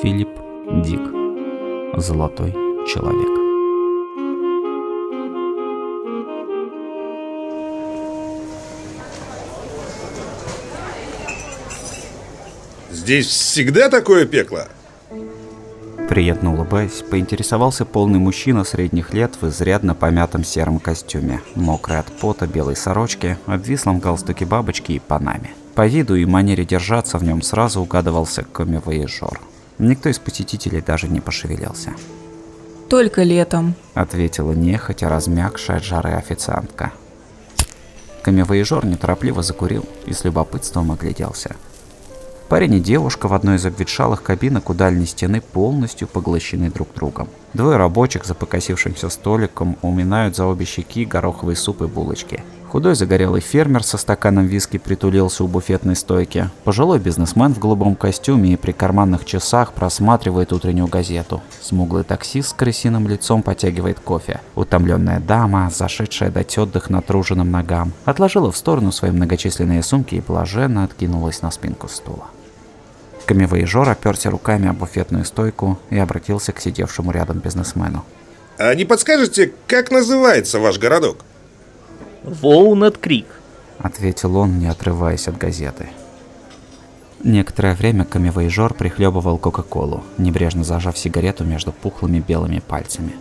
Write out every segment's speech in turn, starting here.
Филипп Дик. Золотой человек. Здесь всегда такое пекло? Приятно улыбаясь, поинтересовался полный мужчина средних лет в изрядно помятом сером костюме, мокрый от пота белой сорочки, обвислом галстуке бабочки и панаме. По виду и манере держаться в нем сразу угадывался комивоежор. Никто из посетителей даже не пошевелился. Только летом. Ответила нехотя размягшая от жары официантка. Камевоежор неторопливо закурил и с любопытством огляделся. Парень и девушка в одной из обветшалых кабинок у дальней стены полностью поглощены друг другом. Двое рабочих за покосившимся столиком уминают за обе щеки гороховый суп и булочки. Худой загорелый фермер со стаканом виски притулился у буфетной стойки. Пожилой бизнесмен в голубом костюме и при карманных часах просматривает утреннюю газету. Смуглый таксист с крысиным лицом потягивает кофе. Утомленная дама, зашедшая дать отдых натруженным ногам, отложила в сторону свои многочисленные сумки и блаженно откинулась на спинку стула. Камевоежор оперся руками об буфетную стойку и обратился к сидевшему рядом бизнесмену. А не подскажете, как называется ваш городок? Волнет Крик. Ответил он, не отрываясь от газеты. Некоторое время камевоежор прихлебывал Кока-Колу, небрежно зажав сигарету между пухлыми белыми пальцами.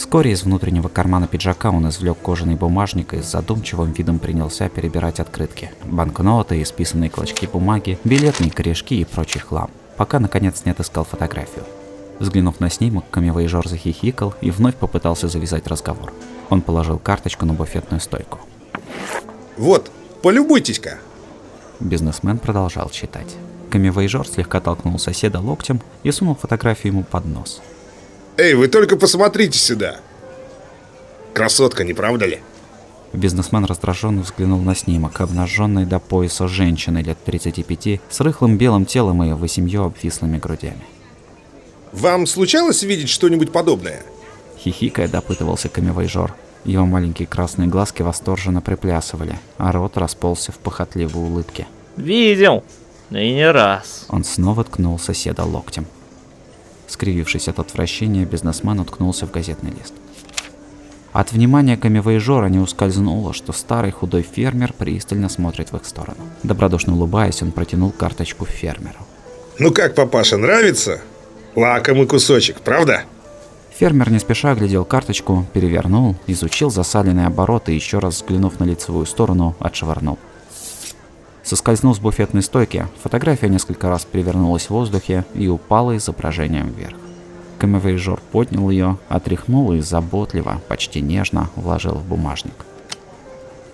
Вскоре из внутреннего кармана пиджака он извлек кожаный бумажник и с задумчивым видом принялся перебирать открытки. Банкноты, исписанные клочки бумаги, билетные корешки и прочий хлам, пока наконец не отыскал фотографию. Взглянув на снимок, камевоежор захихикал и вновь попытался завязать разговор. Он положил карточку на буфетную стойку. Вот, полюбуйтесь-ка. Бизнесмен продолжал читать. Камевоежор слегка толкнул соседа локтем и сунул фотографию ему под нос. Эй, вы только посмотрите сюда. Красотка, не правда ли? Бизнесмен раздраженно взглянул на снимок, обнаженной до пояса женщины лет 35 с рыхлым белым телом и восемью обвислыми грудями. Вам случалось видеть что-нибудь подобное? Хихикая допытывался камевоежор. Его маленькие красные глазки восторженно приплясывали, а рот расползся в похотливой улыбке. Видел. И не раз. Он снова ткнул соседа локтем. Скривившись от отвращения, бизнесмен уткнулся в газетный лист. От внимания камевоежора не ускользнуло, что старый худой фермер пристально смотрит в их сторону. Добродушно улыбаясь, он протянул карточку фермеру. Ну как, папаша, нравится? Лакомый кусочек, правда? Фермер не спеша глядел карточку, перевернул, изучил засаленные обороты и еще раз взглянув на лицевую сторону, отшвырнул. Соскользнув с буфетной стойки, фотография несколько раз перевернулась в воздухе и упала изображением вверх. Камевейжор поднял ее, отряхнул и заботливо, почти нежно вложил в бумажник.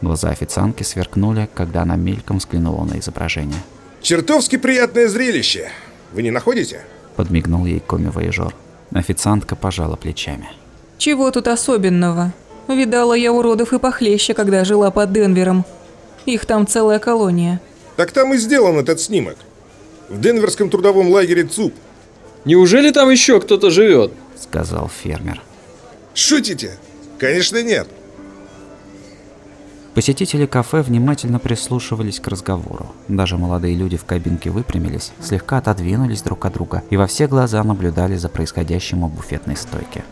Глаза официантки сверкнули, когда она мельком взглянула на изображение. Чертовски приятное зрелище. Вы не находите? Подмигнул ей комивоежор. Официантка пожала плечами. Чего тут особенного? Видала я уродов и похлеще, когда жила под Денвером. Их там целая колония. Так там и сделан этот снимок. В Денверском трудовом лагере ЦУП. Неужели там еще кто-то живет? Сказал фермер. Шутите? Конечно нет. Посетители кафе внимательно прислушивались к разговору. Даже молодые люди в кабинке выпрямились, слегка отодвинулись друг от друга и во все глаза наблюдали за происходящим у буфетной стойки.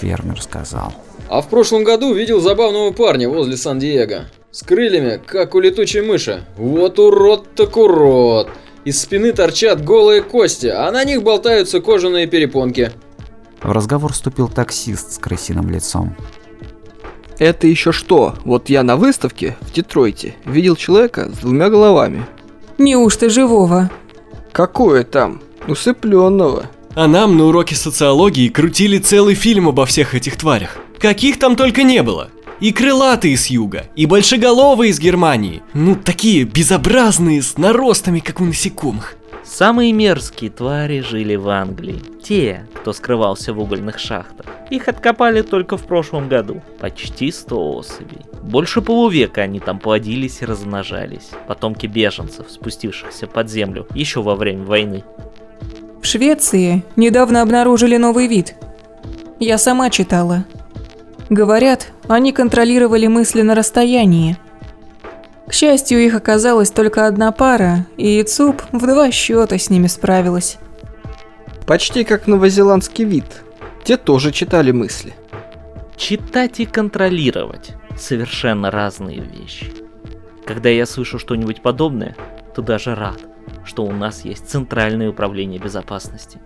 Фермер сказал. А в прошлом году видел забавного парня возле Сан-Диего. С крыльями, как у летучей мыши. Вот урод так урод. Из спины торчат голые кости, а на них болтаются кожаные перепонки. В разговор вступил таксист с крысиным лицом. Это еще что? Вот я на выставке в Детройте видел человека с двумя головами. Неужто живого? Какое там? Усыпленного. А нам на уроке социологии крутили целый фильм обо всех этих тварях. Каких там только не было. И крылатые с юга, и большеголовые из Германии. Ну, такие безобразные, с наростами, как у насекомых. Самые мерзкие твари жили в Англии. Те, кто скрывался в угольных шахтах. Их откопали только в прошлом году. Почти 100 особей. Больше полувека они там плодились и размножались. Потомки беженцев, спустившихся под землю еще во время войны. В Швеции недавно обнаружили новый вид. Я сама читала. Говорят, они контролировали мысли на расстоянии. К счастью, их оказалась только одна пара, и ЦУП в два счета с ними справилась. Почти как новозеландский вид. Те тоже читали мысли. Читать и контролировать – совершенно разные вещи. Когда я слышу что-нибудь подобное, то даже рад, что у нас есть Центральное управление безопасности.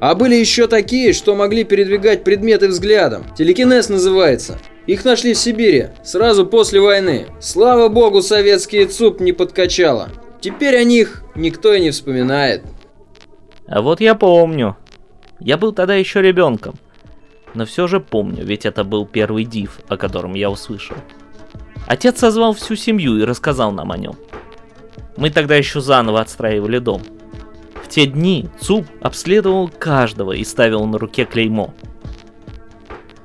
А были еще такие, что могли передвигать предметы взглядом. Телекинез называется. Их нашли в Сибири, сразу после войны. Слава богу, советский ЦУП не подкачало. Теперь о них никто и не вспоминает. А вот я помню. Я был тогда еще ребенком. Но все же помню, ведь это был первый див, о котором я услышал. Отец созвал всю семью и рассказал нам о нем. Мы тогда еще заново отстраивали дом. В те дни ЦУП обследовал каждого и ставил на руке клеймо.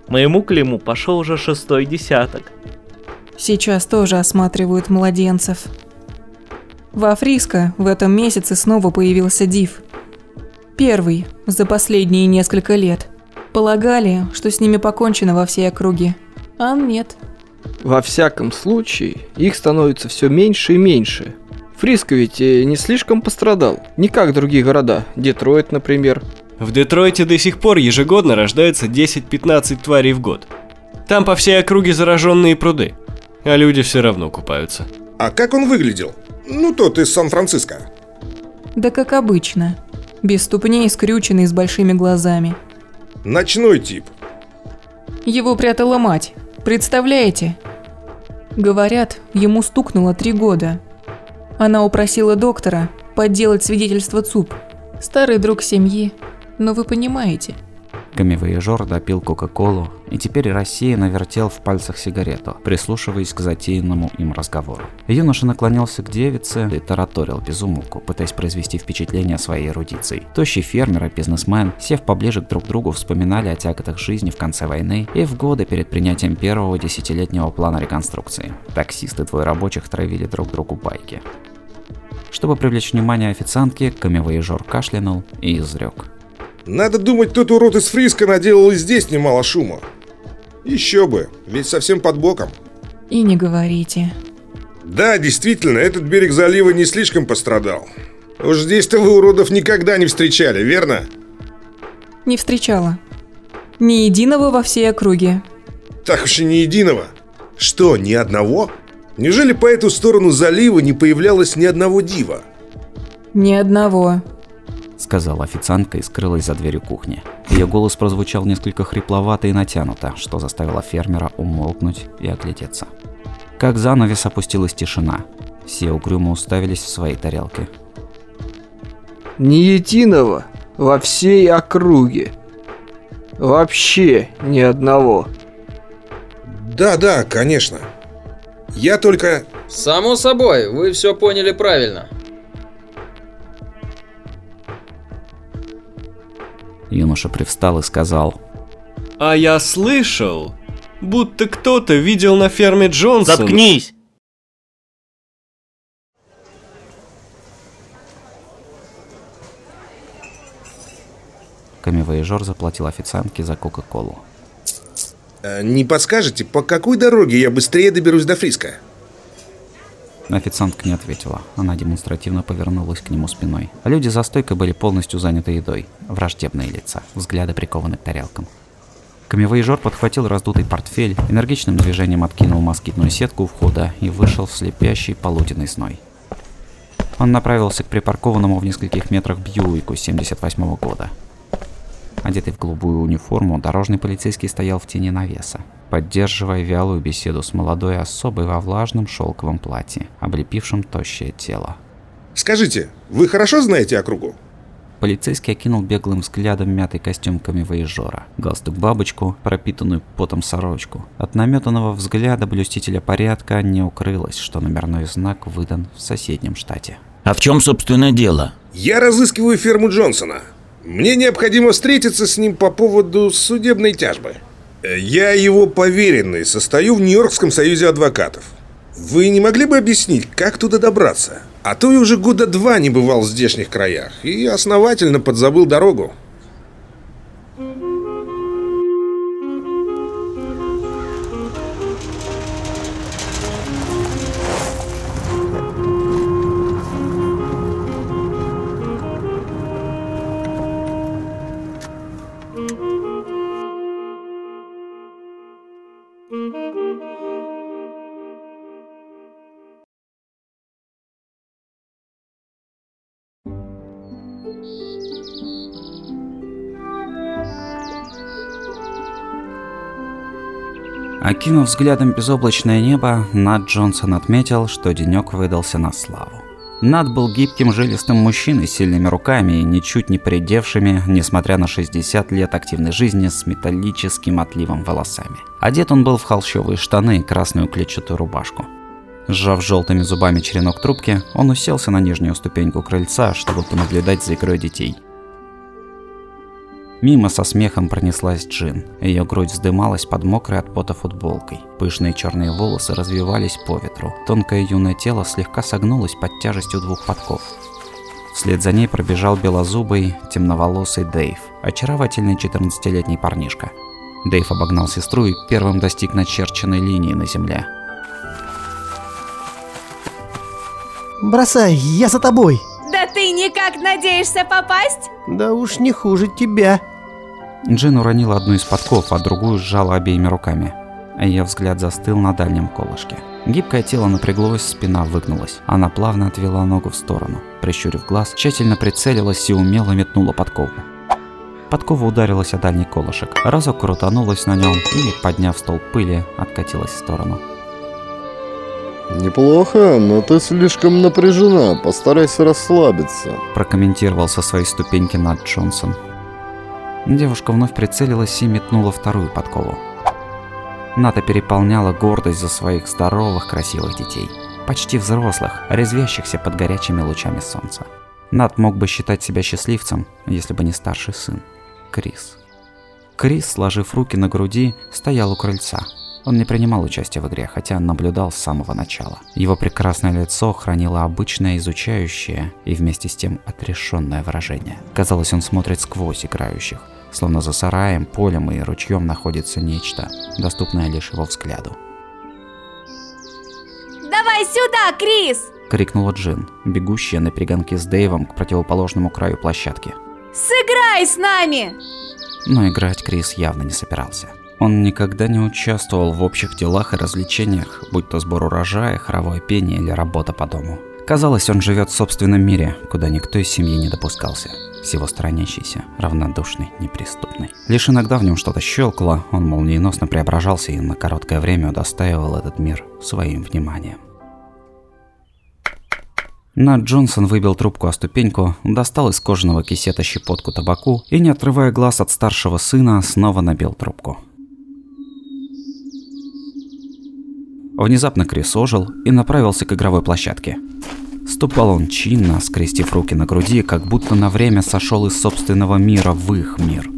Моему клейму пошел уже шестой десяток. Сейчас тоже осматривают младенцев. Во Фриско в этом месяце снова появился Див. Первый за последние несколько лет. Полагали, что с ними покончено во всей округе. А нет. Во всяком случае, их становится все меньше и меньше. Фриско ведь э, не слишком пострадал. Не как другие города. Детройт, например. В Детройте до сих пор ежегодно рождается 10-15 тварей в год. Там по всей округе зараженные пруды, а люди все равно купаются. А как он выглядел? Ну, тот из Сан-Франциско. Да как обычно. Без ступней, скрюченный с большими глазами. Ночной тип. Его прятала мать. Представляете? Говорят, ему стукнуло три года. Она упросила доктора подделать свидетельство ЦУП. Старый друг семьи. Но вы понимаете. Камевояжер допил Кока-Колу и теперь рассеянно вертел в пальцах сигарету, прислушиваясь к затеянному им разговору. Юноша наклонился к девице и тараторил безумолку, пытаясь произвести впечатление своей эрудицией. Тощий фермер и бизнесмен, сев поближе к друг другу, вспоминали о тяготах жизни в конце войны и в годы перед принятием первого десятилетнего плана реконструкции. Таксисты двое рабочих травили друг другу байки. Чтобы привлечь внимание официантки, камевояжер кашлянул и изрек. Надо думать, тот урод из Фриска наделал и здесь немало шума. Еще бы, ведь совсем под боком. И не говорите. Да, действительно, этот берег залива не слишком пострадал. Уж здесь-то вы уродов никогда не встречали, верно? Не встречала. Ни единого во всей округе. Так уж и ни единого. Что, ни одного? Неужели по эту сторону залива не появлялось ни одного дива? Ни одного. сказала официантка и скрылась за дверью кухни. Ее голос прозвучал несколько хрипловато и натянуто, что заставило фермера умолкнуть и оглядеться. Как занавес опустилась тишина. Все угрюмо уставились в свои тарелки. Ни единого во всей округе. Вообще ни одного. Да-да, конечно. Я только... Само собой, вы все поняли правильно. Юноша привстал и сказал, А я слышал, будто кто-то видел на ферме Джонсон... Заткнись! камевояжер заплатил официантке за Кока-Колу. Э, не подскажете, по какой дороге я быстрее доберусь до Фриска? Официантка не ответила. Она демонстративно повернулась к нему спиной. Люди за стойкой были полностью заняты едой. Враждебные лица, взгляды прикованы к тарелкам. Камевояжер подхватил раздутый портфель, энергичным движением откинул москитную сетку у входа и вышел в слепящий полуденный зной. Он направился к припаркованному в нескольких метрах Бьюику 78 года. Одетый в голубую униформу, дорожный полицейский стоял в тени навеса, поддерживая вялую беседу с молодой особой во влажном шелковом платье, облепившем тощее тело. Скажите, вы хорошо знаете округу? Полицейский окинул беглым взглядом мятый костюм камевояжера, галстук-бабочку, пропитанную потом сорочку. От наметанного взгляда блюстителя порядка не укрылось, что номерной знак выдан в соседнем штате. А в чем, собственно, дело? Я разыскиваю ферму Джонсона. Мне необходимо встретиться с ним по поводу судебной тяжбы. Я его поверенный, состою в Нью-Йоркском союзе адвокатов. Вы не могли бы объяснить, как туда добраться? А то я уже года два не бывал в здешних краях и основательно подзабыл дорогу. Окинув взглядом безоблачное небо, Нат Джонсон отметил, что денек выдался на славу. Над был гибким жилистым мужчиной с сильными руками и ничуть не придевшими, несмотря на 60 лет активной жизни с металлическим отливом волосами. Одет он был в холщовые штаны и красную клетчатую рубашку. Сжав желтыми зубами черенок трубки, он уселся на нижнюю ступеньку крыльца, чтобы понаблюдать за игрой детей. Мимо со смехом пронеслась Джин. Ее грудь вздымалась под мокрой от пота футболкой. Пышные черные волосы развивались по ветру. Тонкое юное тело слегка согнулось под тяжестью двух подков. Вслед за ней пробежал белозубый, темноволосый Дэйв, очаровательный 14-летний парнишка. Дэйв обогнал сестру и первым достиг начерченной линии на земле. Бросай, я за тобой. Да ты никак надеешься попасть? Да уж не хуже тебя. Джин уронила одну из подков, а другую сжала обеими руками. Ее взгляд застыл на дальнем колышке. Гибкое тело напряглось, спина выгнулась. Она плавно отвела ногу в сторону. Прищурив глаз, тщательно прицелилась и умело метнула подкову. Подкова ударилась о дальний колышек. Разок крутанулась на нем и, подняв стол пыли, откатилась в сторону. Неплохо, но ты слишком напряжена. Постарайся расслабиться. Прокомментировал со своей ступеньки Над Джонсон. Девушка вновь прицелилась и метнула вторую подкову. Ната переполняла гордость за своих здоровых, красивых детей. Почти взрослых, резвящихся под горячими лучами солнца. Нат мог бы считать себя счастливцем, если бы не старший сын, Крис. Крис, сложив руки на груди, стоял у крыльца. Он не принимал участия в игре, хотя наблюдал с самого начала. Его прекрасное лицо хранило обычное изучающее и вместе с тем отрешенное выражение. Казалось, он смотрит сквозь играющих, словно за сараем, полем и ручьем находится нечто, доступное лишь его взгляду. Давай сюда, Крис! Крикнула Джин, бегущая на перегонке с Дэйвом к противоположному краю площадки. Сыграй с нами! Но играть Крис явно не собирался. Он никогда не участвовал в общих делах и развлечениях, будь то сбор урожая, хоровое пение или работа по дому. Казалось, он живет в собственном мире, куда никто из семьи не допускался. Всего сторонящийся, равнодушный, неприступный. Лишь иногда в нем что-то щелкало, он молниеносно преображался и на короткое время удостаивал этот мир своим вниманием. Нат Джонсон выбил трубку о ступеньку, достал из кожаного кисета щепотку табаку и, не отрывая глаз от старшего сына, снова набил трубку. Внезапно Крис ожил и направился к игровой площадке. Ступал он чинно, скрестив руки на груди, как будто на время сошел из собственного мира в их мир.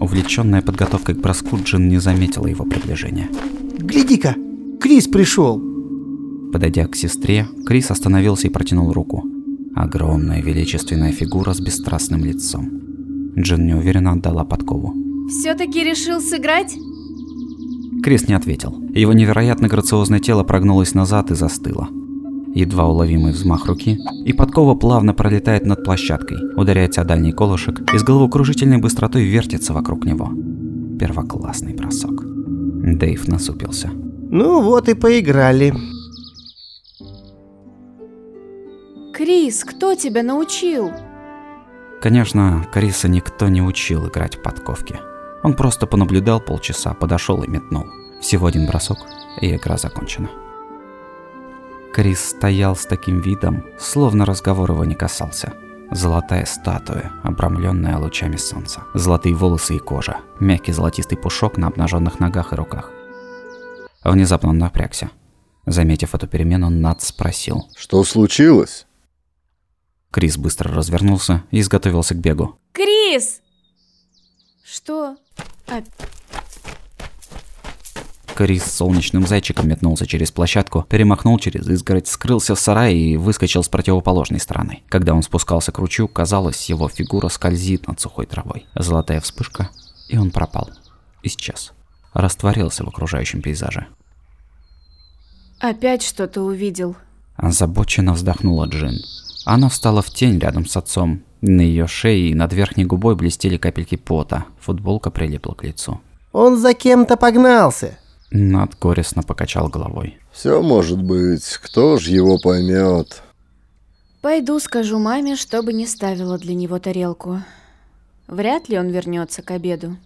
Увлеченная подготовкой к броску, Джин не заметила его приближения. Гляди-ка, Крис пришел. Подойдя к сестре, Крис остановился и протянул руку. Огромная величественная фигура с бесстрастным лицом. Джин неуверенно отдала подкову. Все-таки решил сыграть? Крис не ответил. Его невероятно грациозное тело прогнулось назад и застыло. Едва уловимый взмах руки, и подкова плавно пролетает над площадкой, ударяется о дальний колышек и с головокружительной быстротой вертится вокруг него. Первоклассный бросок. Дэйв насупился. Ну вот и поиграли. Крис, кто тебя научил? Конечно, Криса никто не учил играть в подковки. Он просто понаблюдал полчаса, подошел и метнул. Всего один бросок, и игра закончена. Крис стоял с таким видом, словно разговор его не касался. Золотая статуя, обрамленная лучами солнца. Золотые волосы и кожа. Мягкий золотистый пушок на обнаженных ногах и руках. Внезапно он напрягся. Заметив эту перемену, Над спросил. Что случилось? Крис быстро развернулся и изготовился к бегу. Крис! Что? Крис солнечным зайчиком метнулся через площадку, перемахнул через изгородь, скрылся в сарае и выскочил с противоположной стороны. Когда он спускался к ручью, казалось, его фигура скользит над сухой травой. Золотая вспышка, и он пропал. Исчез. Растворился в окружающем пейзаже. Опять что-то увидел. Озабоченно вздохнула Джин. Она встала в тень рядом с отцом. На ее шее и над верхней губой блестели капельки пота. Футболка прилипла к лицу. Он за кем-то погнался. Над горестно покачал головой. Все может быть, кто ж его поймет. Пойду скажу маме, чтобы не ставила для него тарелку. Вряд ли он вернется к обеду.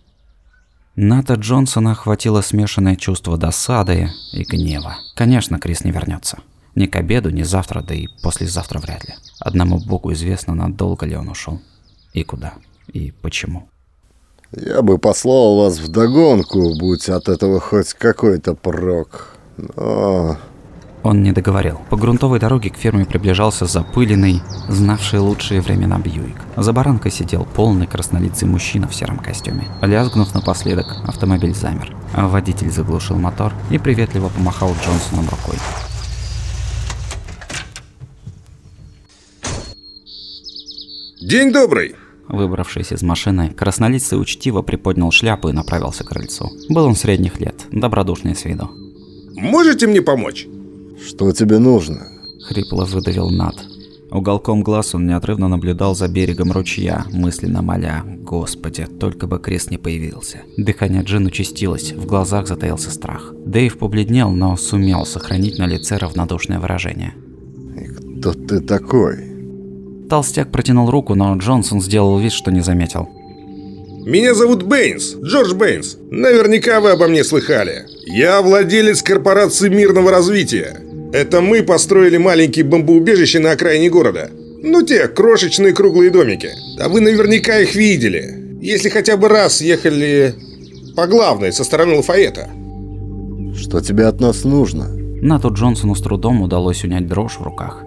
Ната Джонсона охватило смешанное чувство досады и гнева. Конечно, Крис не вернется. Ни к обеду, ни завтра, да и послезавтра вряд ли. Одному богу известно, надолго ли он ушел. И куда. И почему. Я бы послал вас в догонку, будь от этого хоть какой-то прок. Но... Он не договорил. По грунтовой дороге к ферме приближался запыленный, знавший лучшие времена Бьюик. За баранкой сидел полный краснолицый мужчина в сером костюме. Лязгнув напоследок, автомобиль замер. Водитель заглушил мотор и приветливо помахал Джонсоном рукой. День добрый! Выбравшись из машины, краснолицый учтиво приподнял шляпу и направился к крыльцу. Был он средних лет, добродушный с виду. Можете мне помочь? Что тебе нужно? Хрипло выдавил Над. Уголком глаз он неотрывно наблюдал за берегом ручья, мысленно моля «Господи, только бы крест не появился». Дыхание Джин участилось, в глазах затаился страх. Дэйв побледнел, но сумел сохранить на лице равнодушное выражение. И кто ты такой? Толстяк протянул руку, но Джонсон сделал вид, что не заметил. Меня зовут Бэйнс, Джордж Бэйнс. Наверняка вы обо мне слыхали. Я владелец корпорации мирного развития. Это мы построили маленькие бомбоубежища на окраине города. Ну те, крошечные круглые домики. А вы наверняка их видели. Если хотя бы раз ехали по главной со стороны Лафайета. Что тебе от нас нужно? Нату Джонсону с трудом удалось унять дрожь в руках.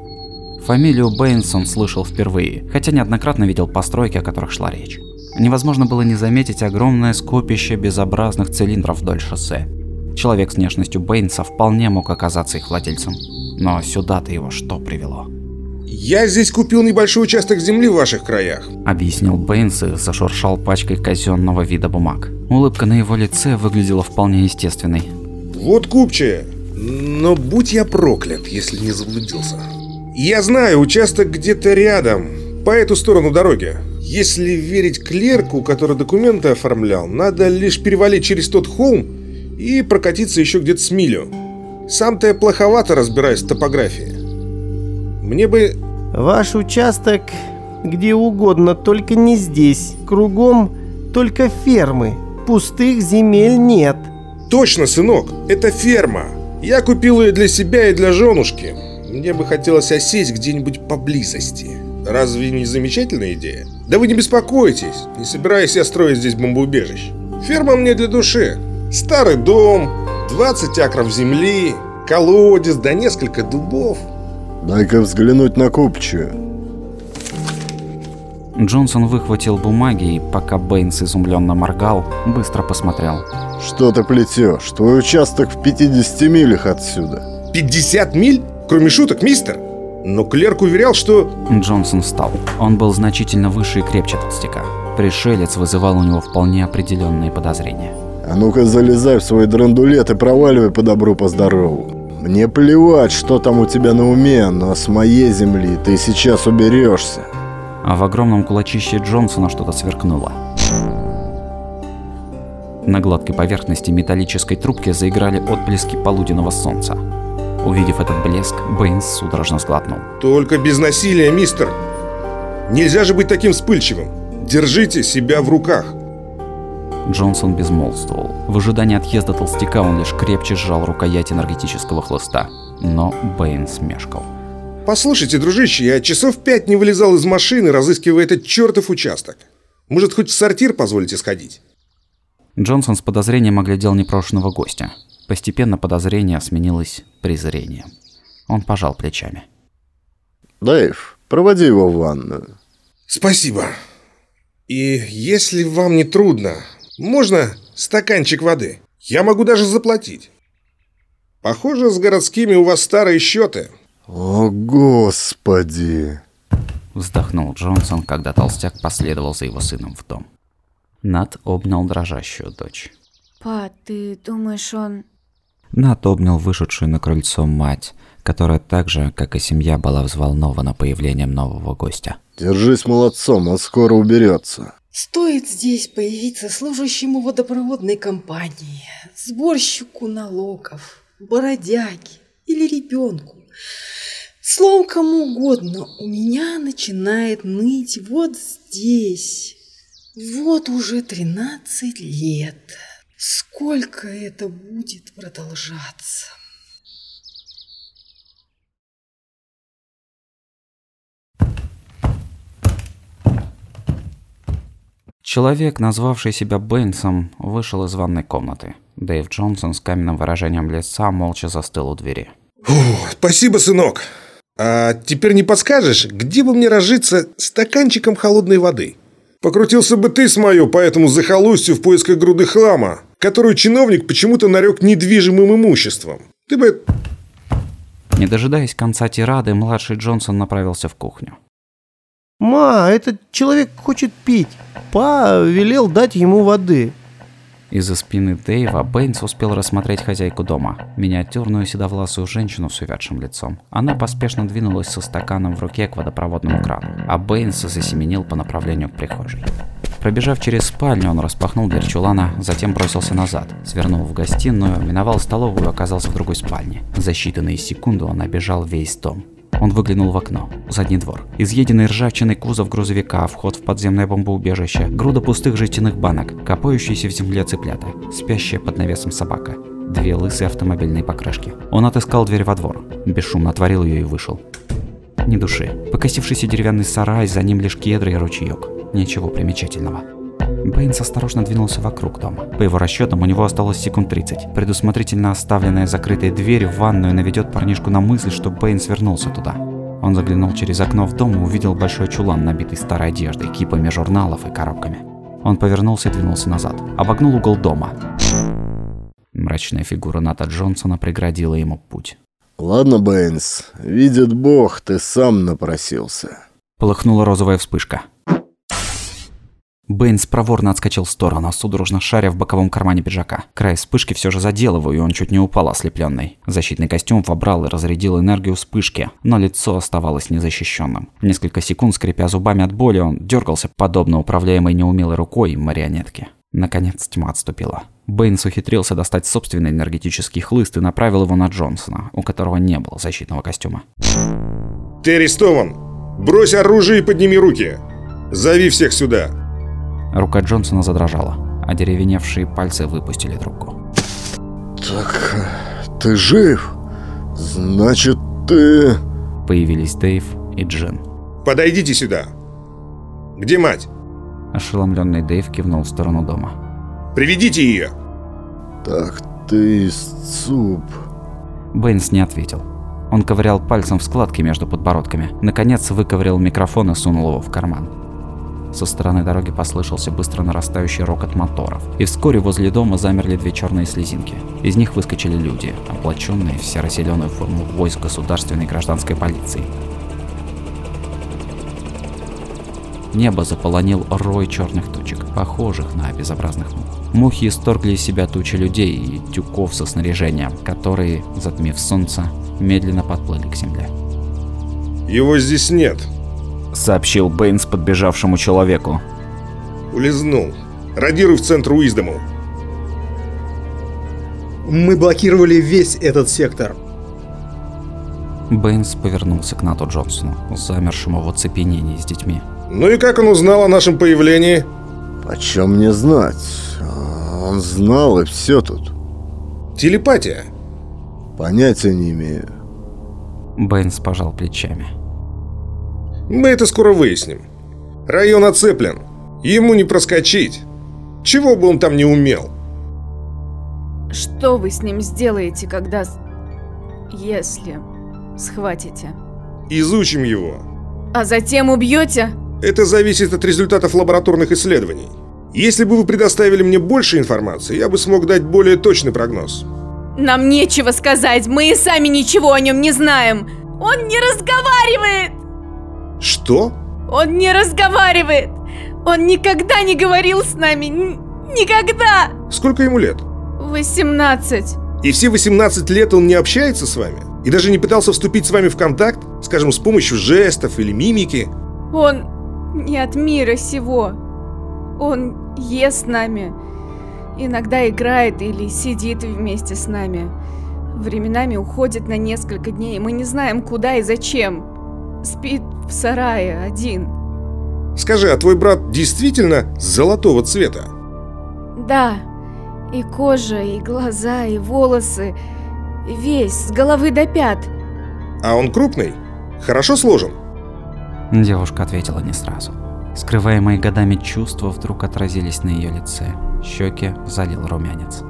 Фамилию Бэйнсон слышал впервые, хотя неоднократно видел постройки, о которых шла речь. Невозможно было не заметить огромное скопище безобразных цилиндров вдоль шоссе. Человек с внешностью Бэйнса вполне мог оказаться их владельцем. Но сюда-то его что привело? «Я здесь купил небольшой участок земли в ваших краях», — объяснил Бэйнс и зашуршал пачкой казенного вида бумаг. Улыбка на его лице выглядела вполне естественной. «Вот купчая. Но будь я проклят, если не заблудился. Я знаю, участок где-то рядом, по эту сторону дороги. Если верить клерку, который документы оформлял, надо лишь перевалить через тот холм и прокатиться еще где-то с милю. Сам-то я плоховато разбираюсь в топографии. Мне бы... Ваш участок где угодно, только не здесь. Кругом только фермы. Пустых земель нет. Точно, сынок, это ферма. Я купил ее для себя и для женушки. Мне бы хотелось осесть где-нибудь поблизости. Разве не замечательная идея? Да вы не беспокойтесь, не собираюсь я строить здесь бомбоубежище. Ферма мне для души. Старый дом, 20 акров земли, колодец, да несколько дубов. Дай-ка взглянуть на купчую. Джонсон выхватил бумаги и, пока Бэйнс изумленно моргал, быстро посмотрел. Что ты плетешь? Твой участок в 50 милях отсюда. 50 миль? Кроме шуток, мистер? Но клерк уверял, что... Джонсон встал. Он был значительно выше и крепче толстяка. Пришелец вызывал у него вполне определенные подозрения. А ну-ка залезай в свой драндулет и проваливай по добру, по здорову. Мне плевать, что там у тебя на уме, но с моей земли ты сейчас уберешься. А в огромном кулачище Джонсона что-то сверкнуло. На гладкой поверхности металлической трубки заиграли отблески полуденного солнца. Увидев этот блеск, Бэйнс судорожно сглотнул. Только без насилия, мистер. Нельзя же быть таким вспыльчивым. Держите себя в руках. Джонсон безмолвствовал. В ожидании отъезда толстяка он лишь крепче сжал рукоять энергетического хлыста. Но Бэйнс мешкал. Послушайте, дружище, я часов пять не вылезал из машины, разыскивая этот чертов участок. Может, хоть в сортир позволите сходить? Джонсон с подозрением оглядел непрошенного гостя. Постепенно подозрение сменилось презрением. Он пожал плечами. Дэйв, проводи его в ванную. Спасибо. И если вам не трудно, можно стаканчик воды? Я могу даже заплатить. Похоже, с городскими у вас старые счеты. О, господи. Вздохнул Джонсон, когда толстяк последовал за его сыном в дом. Нат обнял дрожащую дочь. Па, ты думаешь, он... Нат обнял вышедшую на крыльцо мать, которая так же, как и семья, была взволнована появлением нового гостя. Держись молодцом, он скоро уберется. Стоит здесь появиться служащему водопроводной компании, сборщику налогов, бродяге или ребенку. Словом, кому угодно, у меня начинает ныть вот здесь. Вот уже 13 лет. Сколько это будет продолжаться? Человек, назвавший себя Бэйнсом, вышел из ванной комнаты. Дэйв Джонсон с каменным выражением лица молча застыл у двери. Фух, спасибо, сынок. А теперь не подскажешь, где бы мне разжиться стаканчиком холодной воды? Покрутился бы ты с мою по этому захолустью в поисках груды хлама, которую чиновник почему-то нарек недвижимым имуществом. Ты бы... Не дожидаясь конца тирады, младший Джонсон направился в кухню. «Ма, этот человек хочет пить. Па велел дать ему воды». Из-за спины Дэйва Бэйнс успел рассмотреть хозяйку дома, миниатюрную седовласую женщину с увядшим лицом. Она поспешно двинулась со стаканом в руке к водопроводному крану, а Бэйнс засеменил по направлению к прихожей. Пробежав через спальню, он распахнул дверь чулана, затем бросился назад, свернул в гостиную, миновал столовую и оказался в другой спальне. За считанные секунды он обежал весь дом. Он выглянул в окно. Задний двор. Изъеденный ржавчиной кузов грузовика, вход в подземное бомбоубежище, груда пустых жестяных банок, копающиеся в земле цыплята, спящая под навесом собака. Две лысые автомобильные покрышки. Он отыскал дверь во двор, бесшумно отворил ее и вышел. Ни души. Покосившийся деревянный сарай, за ним лишь кедры и ручеек. Ничего примечательного. Бэйнс осторожно двинулся вокруг дома. По его расчетам, у него осталось секунд 30. Предусмотрительно оставленная закрытой дверь в ванную наведет парнишку на мысль, что Бэйнс вернулся туда. Он заглянул через окно в дом и увидел большой чулан, набитый старой одеждой, кипами журналов и коробками. Он повернулся и двинулся назад. Обогнул угол дома. Мрачная фигура Ната Джонсона преградила ему путь. Ладно, Бэйнс, видит бог, ты сам напросился. Полыхнула розовая вспышка. Бэйнс проворно отскочил в сторону, судорожно шаря в боковом кармане пиджака. Край вспышки все же задел его, и он чуть не упал ослепленный. Защитный костюм вобрал и разрядил энергию вспышки, но лицо оставалось незащищенным. Несколько секунд, скрипя зубами от боли, он дергался, подобно управляемой неумелой рукой марионетки. Наконец тьма отступила. Бэйнс ухитрился достать собственный энергетический хлыст и направил его на Джонсона, у которого не было защитного костюма. Ты арестован! Брось оружие и подними руки! Зови всех сюда! Рука Джонсона задрожала, а деревеневшие пальцы выпустили трубку. Так, ты жив? Значит, ты... Появились Дэйв и Джин. Подойдите сюда. Где мать? Ошеломленный Дэйв кивнул в сторону дома. Приведите ее. Так ты исцуп. Бэйнс не ответил. Он ковырял пальцем в складке между подбородками. Наконец выковырял микрофон и сунул его в карман. Со стороны дороги послышался быстро нарастающий рокот моторов, и вскоре возле дома замерли две черные слезинки. Из них выскочили люди, облаченные в серо-зеленую форму войск государственной гражданской полиции. Небо заполонил рой черных тучек, похожих на безобразных мух. Мухи исторгли из себя тучи людей и тюков со снаряжением, которые, затмив солнце, медленно подплыли к земле. Его здесь нет, сообщил Бэйнс подбежавшему человеку. Улизнул. Радируй в центр Уиздому. Мы блокировали весь этот сектор. Бэйнс повернулся к Нату Джонсону, замершему в оцепенении с детьми. Ну и как он узнал о нашем появлении? Почем мне знать? Он знал и все тут. Телепатия? Понятия не имею. Бэйнс пожал плечами. Мы это скоро выясним. Район оцеплен. Ему не проскочить. Чего бы он там не умел. Что вы с ним сделаете, когда... Если схватите? Изучим его. А затем убьете? Это зависит от результатов лабораторных исследований. Если бы вы предоставили мне больше информации, я бы смог дать более точный прогноз. Нам нечего сказать, мы и сами ничего о нем не знаем. Он не разговаривает! Что? Он не разговаривает! Он никогда не говорил с нами! Никогда! Сколько ему лет? 18. И все 18 лет он не общается с вами? И даже не пытался вступить с вами в контакт? Скажем, с помощью жестов или мимики? Он не от мира сего. Он ест с нами. Иногда играет или сидит вместе с нами. Временами уходит на несколько дней. Мы не знаем, куда и зачем. Спит в сарае один. Скажи, а твой брат действительно золотого цвета? Да. И кожа, и глаза, и волосы. Весь, с головы до пят. А он крупный? Хорошо сложен? Девушка ответила не сразу. Скрываемые годами чувства вдруг отразились на ее лице. Щеки залил румянец.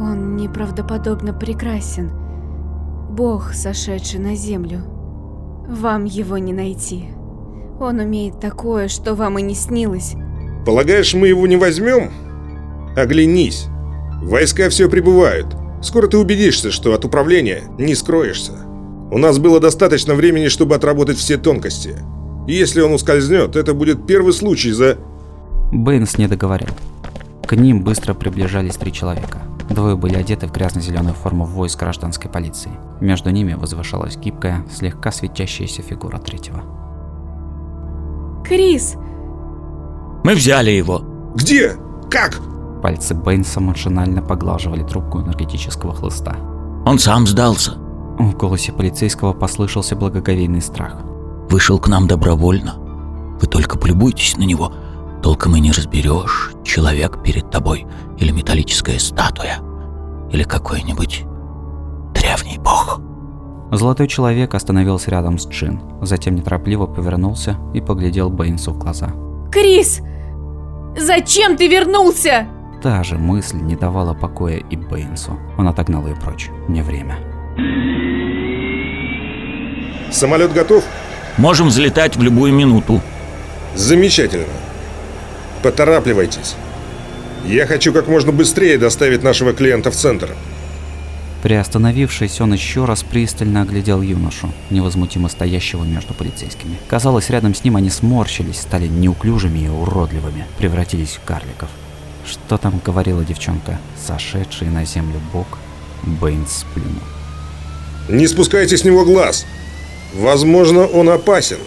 Он неправдоподобно прекрасен. Бог, сошедший на землю. Вам его не найти. Он умеет такое, что вам и не снилось. Полагаешь, мы его не возьмем? Оглянись. Войска все прибывают. Скоро ты убедишься, что от управления не скроешься. У нас было достаточно времени, чтобы отработать все тонкости. И если он ускользнет, это будет первый случай за... Бэйнс не договорил. К ним быстро приближались три человека. Двое были одеты в грязно-зеленую форму войск гражданской полиции. Между ними возвышалась гибкая, слегка светящаяся фигура третьего. Крис! Мы взяли его. Где? Как? Пальцы Бэйнса машинально поглаживали трубку энергетического хлыста. Он сам сдался. В голосе полицейского послышался благоговейный страх. Вышел к нам добровольно. Вы только полюбуйтесь на него. Толком и не разберешь, человек перед тобой или металлическая статуя, или какой-нибудь древний бог. Золотой человек остановился рядом с Джин, затем неторопливо повернулся и поглядел Бэйнсу в глаза. Крис! Зачем ты вернулся? Та же мысль не давала покоя и Бэйнсу. Он отогнал ее прочь. Не время. Самолет готов? Можем взлетать в любую минуту. Замечательно. Поторапливайтесь. Я хочу как можно быстрее доставить нашего клиента в центр. Приостановившись, он еще раз пристально оглядел юношу, невозмутимо стоящего между полицейскими. Казалось, рядом с ним они сморщились, стали неуклюжими и уродливыми, превратились в карликов. Что там говорила девчонка? Сошедший на землю бог? Бэйнс сплюнул. Не спускайте с него глаз. Возможно, он опасен.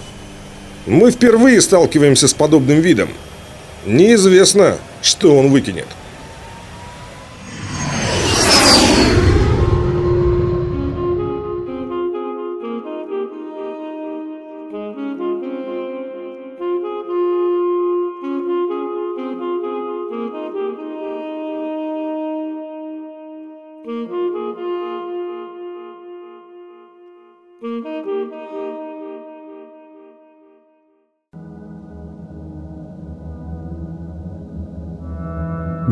Мы впервые сталкиваемся с подобным видом. Неизвестно, что он выкинет.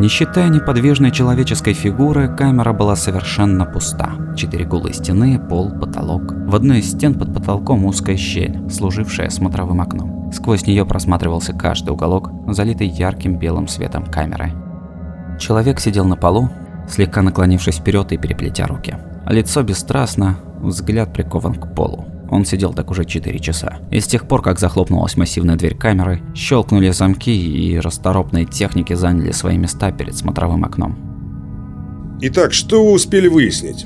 Не считая неподвижной человеческой фигуры, камера была совершенно пуста. Четыре голые стены, пол, потолок. В одной из стен под потолком узкая щель, служившая смотровым окном. Сквозь нее просматривался каждый уголок, залитый ярким белым светом камеры. Человек сидел на полу, слегка наклонившись вперед и переплетя руки. Лицо бесстрастно, взгляд прикован к полу. Он сидел так уже 4 часа. И с тех пор, как захлопнулась массивная дверь камеры, щелкнули замки и расторопные техники заняли свои места перед смотровым окном. Итак, что вы успели выяснить?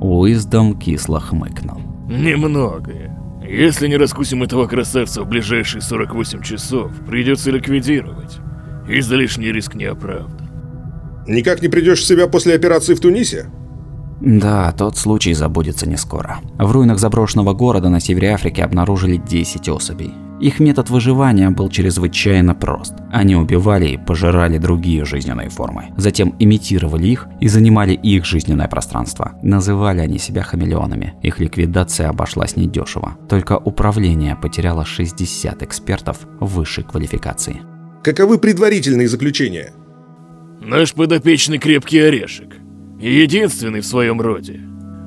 Уиздом кисло хмыкнул. Немногое. Если не раскусим этого красавца в ближайшие 48 часов, придется ликвидировать. Излишний риск не оправдан. Никак не придешь в себя после операции в Тунисе? Да, тот случай забудется не скоро. В руинах заброшенного города на севере Африки обнаружили 10 особей. Их метод выживания был чрезвычайно прост. Они убивали и пожирали другие жизненные формы. Затем имитировали их и занимали их жизненное пространство. Называли они себя хамелеонами. Их ликвидация обошлась недешево. Только управление потеряло 60 экспертов высшей квалификации. Каковы предварительные заключения? Наш подопечный крепкий орешек. Единственный в своем роде.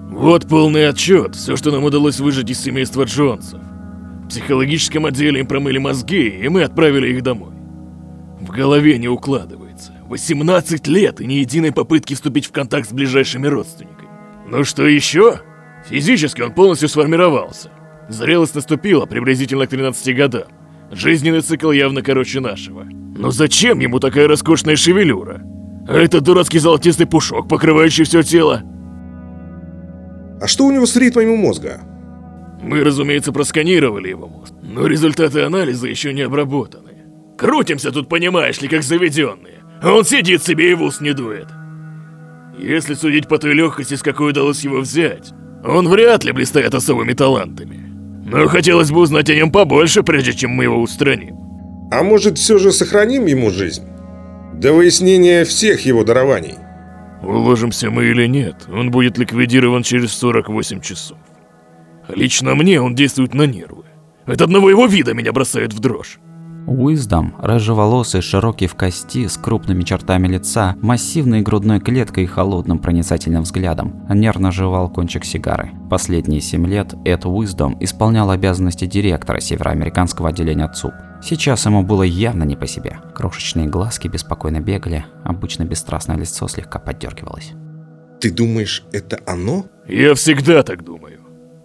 Вот полный отчет, все, что нам удалось выжать из семейства Джонсов. В психологическом отделе им промыли мозги, и мы отправили их домой. В голове не укладывается. 18 лет и ни единой попытки вступить в контакт с ближайшими родственниками. Ну что еще? Физически он полностью сформировался. Зрелость наступила приблизительно к 13 годам. Жизненный цикл явно короче нашего. Но зачем ему такая роскошная шевелюра? Этот дурацкий золотистый пушок, покрывающий все тело. А что у него с ритмами мозга? Мы, разумеется, просканировали его мозг, но результаты анализа еще не обработаны. Крутимся тут, понимаешь ли, как заведенные. А он сидит себе и в ус не дует. Если судить по той легкости, с какой удалось его взять, он вряд ли блистает особыми талантами. Но хотелось бы узнать о нем побольше, прежде чем мы его устраним. А может, все же сохраним ему жизнь? До выяснения всех его дарований. Уложимся мы или нет, он будет ликвидирован через 48 часов. Лично мне он действует на нервы. От одного его вида меня бросает в дрожь. Уиздом, рыжеволосый, широкий в кости, с крупными чертами лица, массивной грудной клеткой и холодным проницательным взглядом, нервно жевал кончик сигары. Последние семь лет Эд Уиздом исполнял обязанности директора североамериканского отделения ЦУП. Сейчас ему было явно не по себе. Крошечные глазки беспокойно бегали, обычно бесстрастное лицо слегка поддергивалось. Ты думаешь, это оно? Я всегда так думаю.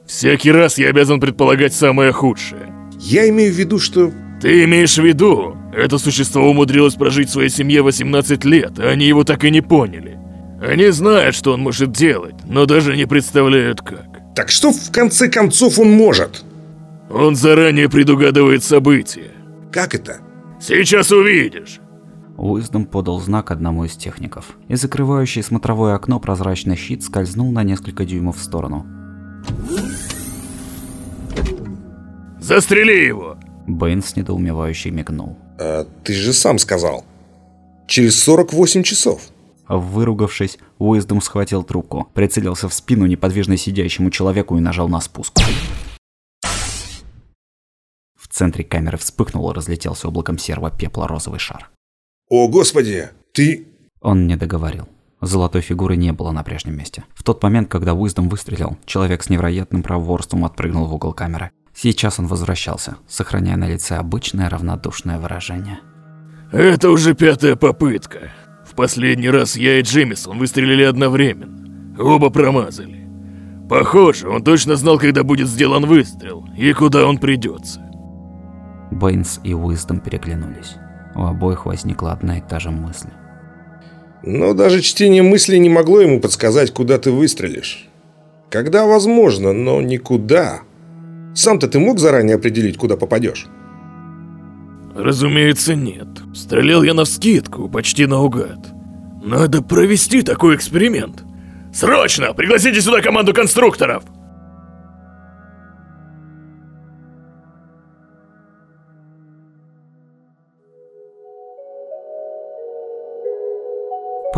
Всякий раз я обязан предполагать самое худшее. Я имею в виду, что ты имеешь в виду, это существо умудрилось прожить в своей семье 18 лет, а они его так и не поняли. Они знают, что он может делать, но даже не представляют как. Так что в конце концов он может? Он заранее предугадывает события. Как это? Сейчас увидишь. Уиздом подал знак одному из техников, и закрывающий смотровое окно прозрачный щит скользнул на несколько дюймов в сторону. «Застрели его!» Бэйн с недоумевающей мигнул. А, ты же сам сказал. Через 48 часов. Выругавшись, Уиздом схватил трубку, прицелился в спину неподвижно сидящему человеку и нажал на спуск. В центре камеры вспыхнул и разлетелся облаком серого пепла розовый шар. «О, господи! Ты...» Он не договорил. Золотой фигуры не было на прежнем месте. В тот момент, когда Уиздом выстрелил, человек с невероятным проворством отпрыгнул в угол камеры. Сейчас он возвращался, сохраняя на лице обычное равнодушное выражение. Это уже пятая попытка. В последний раз я и Джемисон выстрелили одновременно. Оба промазали. Похоже, он точно знал, когда будет сделан выстрел и куда он придется. Бэйнс и Уиздом переглянулись. У обоих возникла одна и та же мысль. Но даже чтение мыслей не могло ему подсказать, куда ты выстрелишь. Когда возможно, но никуда. Сам-то ты мог заранее определить, куда попадешь? Разумеется, нет. Стрелял я навскидку, почти наугад. Надо провести такой эксперимент. Срочно! Пригласите сюда команду конструкторов!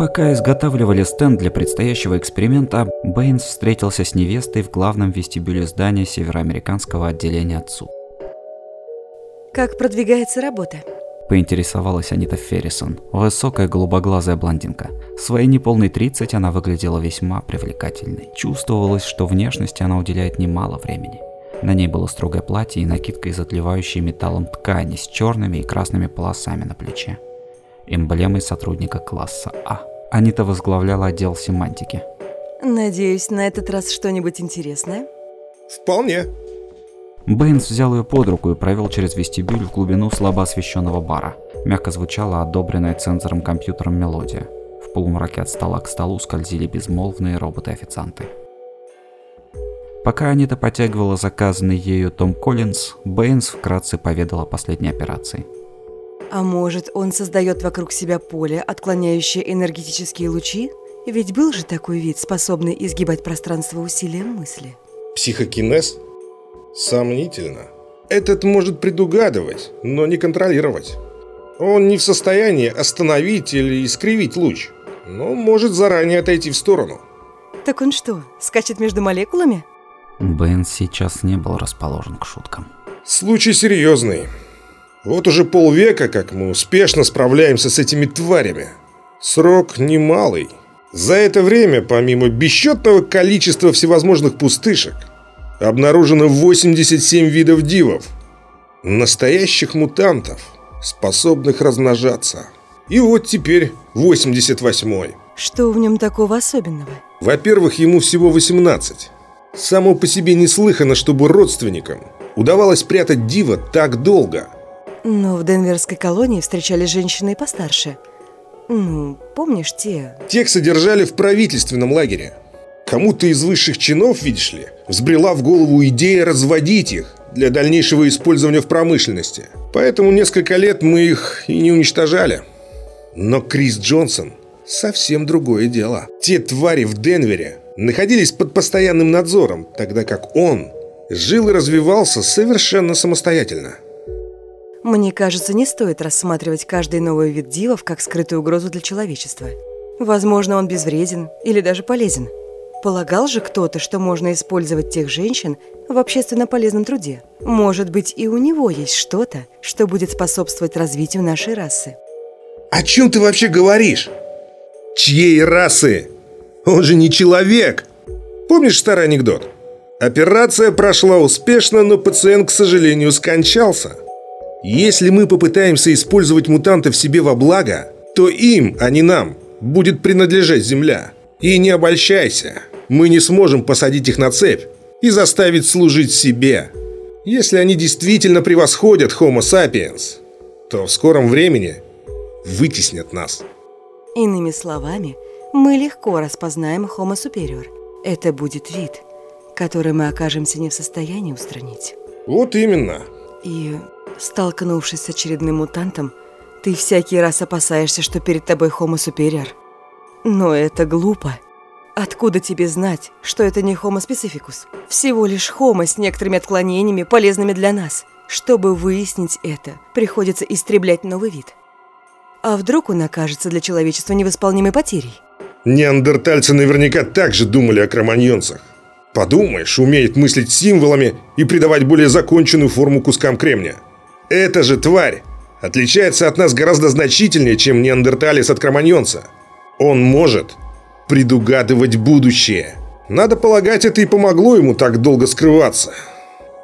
Пока изготавливали стенд для предстоящего эксперимента, Бэйнс встретился с невестой в главном вестибюле здания североамериканского отделения ЦУ. Как продвигается работа? Поинтересовалась Анита Феррисон, высокая голубоглазая блондинка. В свои неполные 30 она выглядела весьма привлекательной. Чувствовалось, что внешности она уделяет немало времени. На ней было строгое платье и накидка из отливающей металлом ткани с черными и красными полосами на плече эмблемой сотрудника класса А. Анита возглавляла отдел семантики. Надеюсь, на этот раз что-нибудь интересное? Вполне. Бэйнс взял ее под руку и провел через вестибюль в глубину слабо освещенного бара. Мягко звучала одобренная цензором-компьютером мелодия. В полумраке от стола к столу скользили безмолвные роботы-официанты. Пока Анита подтягивала заказанный ею Том Коллинз, Бэйнс вкратце поведал о последней операции – а может, он создает вокруг себя поле, отклоняющее энергетические лучи? Ведь был же такой вид, способный изгибать пространство усилием мысли. Психокинез? Сомнительно. Этот может предугадывать, но не контролировать. Он не в состоянии остановить или искривить луч, но может заранее отойти в сторону. Так он что, скачет между молекулами? Бен сейчас не был расположен к шуткам. Случай серьезный. Вот уже полвека, как мы успешно справляемся с этими тварями. Срок немалый. За это время, помимо бесчетного количества всевозможных пустышек, обнаружено 87 видов дивов. Настоящих мутантов, способных размножаться. И вот теперь 88-й. Что в нем такого особенного? Во-первых, ему всего 18. Само по себе неслыханно, чтобы родственникам удавалось прятать дива так долго – но в Денверской колонии встречали женщины и постарше. Ну, помнишь те? Тех содержали в правительственном лагере. Кому-то из высших чинов, видишь ли, взбрела в голову идея разводить их для дальнейшего использования в промышленности. Поэтому несколько лет мы их и не уничтожали. Но Крис Джонсон совсем другое дело. Те твари в Денвере находились под постоянным надзором, тогда как он жил и развивался совершенно самостоятельно. Мне кажется, не стоит рассматривать каждый новый вид дивов как скрытую угрозу для человечества. Возможно, он безвреден или даже полезен. Полагал же кто-то, что можно использовать тех женщин в общественно полезном труде. Может быть, и у него есть что-то, что будет способствовать развитию нашей расы. О чем ты вообще говоришь? Чьей расы? Он же не человек. Помнишь старый анекдот? Операция прошла успешно, но пациент, к сожалению, скончался. Если мы попытаемся использовать мутантов себе во благо, то им, а не нам, будет принадлежать Земля. И не обольщайся, мы не сможем посадить их на цепь и заставить служить себе. Если они действительно превосходят Homo sapiens, то в скором времени вытеснят нас. Иными словами, мы легко распознаем Homo superior. Это будет вид, который мы окажемся не в состоянии устранить. Вот именно. И, столкнувшись с очередным мутантом, ты всякий раз опасаешься, что перед тобой Homo superior. Но это глупо. Откуда тебе знать, что это не Homo specificus? Всего лишь Homo с некоторыми отклонениями, полезными для нас. Чтобы выяснить это, приходится истреблять новый вид. А вдруг он окажется для человечества невосполнимой потерей? Неандертальцы наверняка также думали о кроманьонцах. Подумаешь, умеет мыслить символами и придавать более законченную форму кускам кремния. Эта же тварь отличается от нас гораздо значительнее, чем неандерталец от кроманьонца. Он может предугадывать будущее. Надо полагать, это и помогло ему так долго скрываться.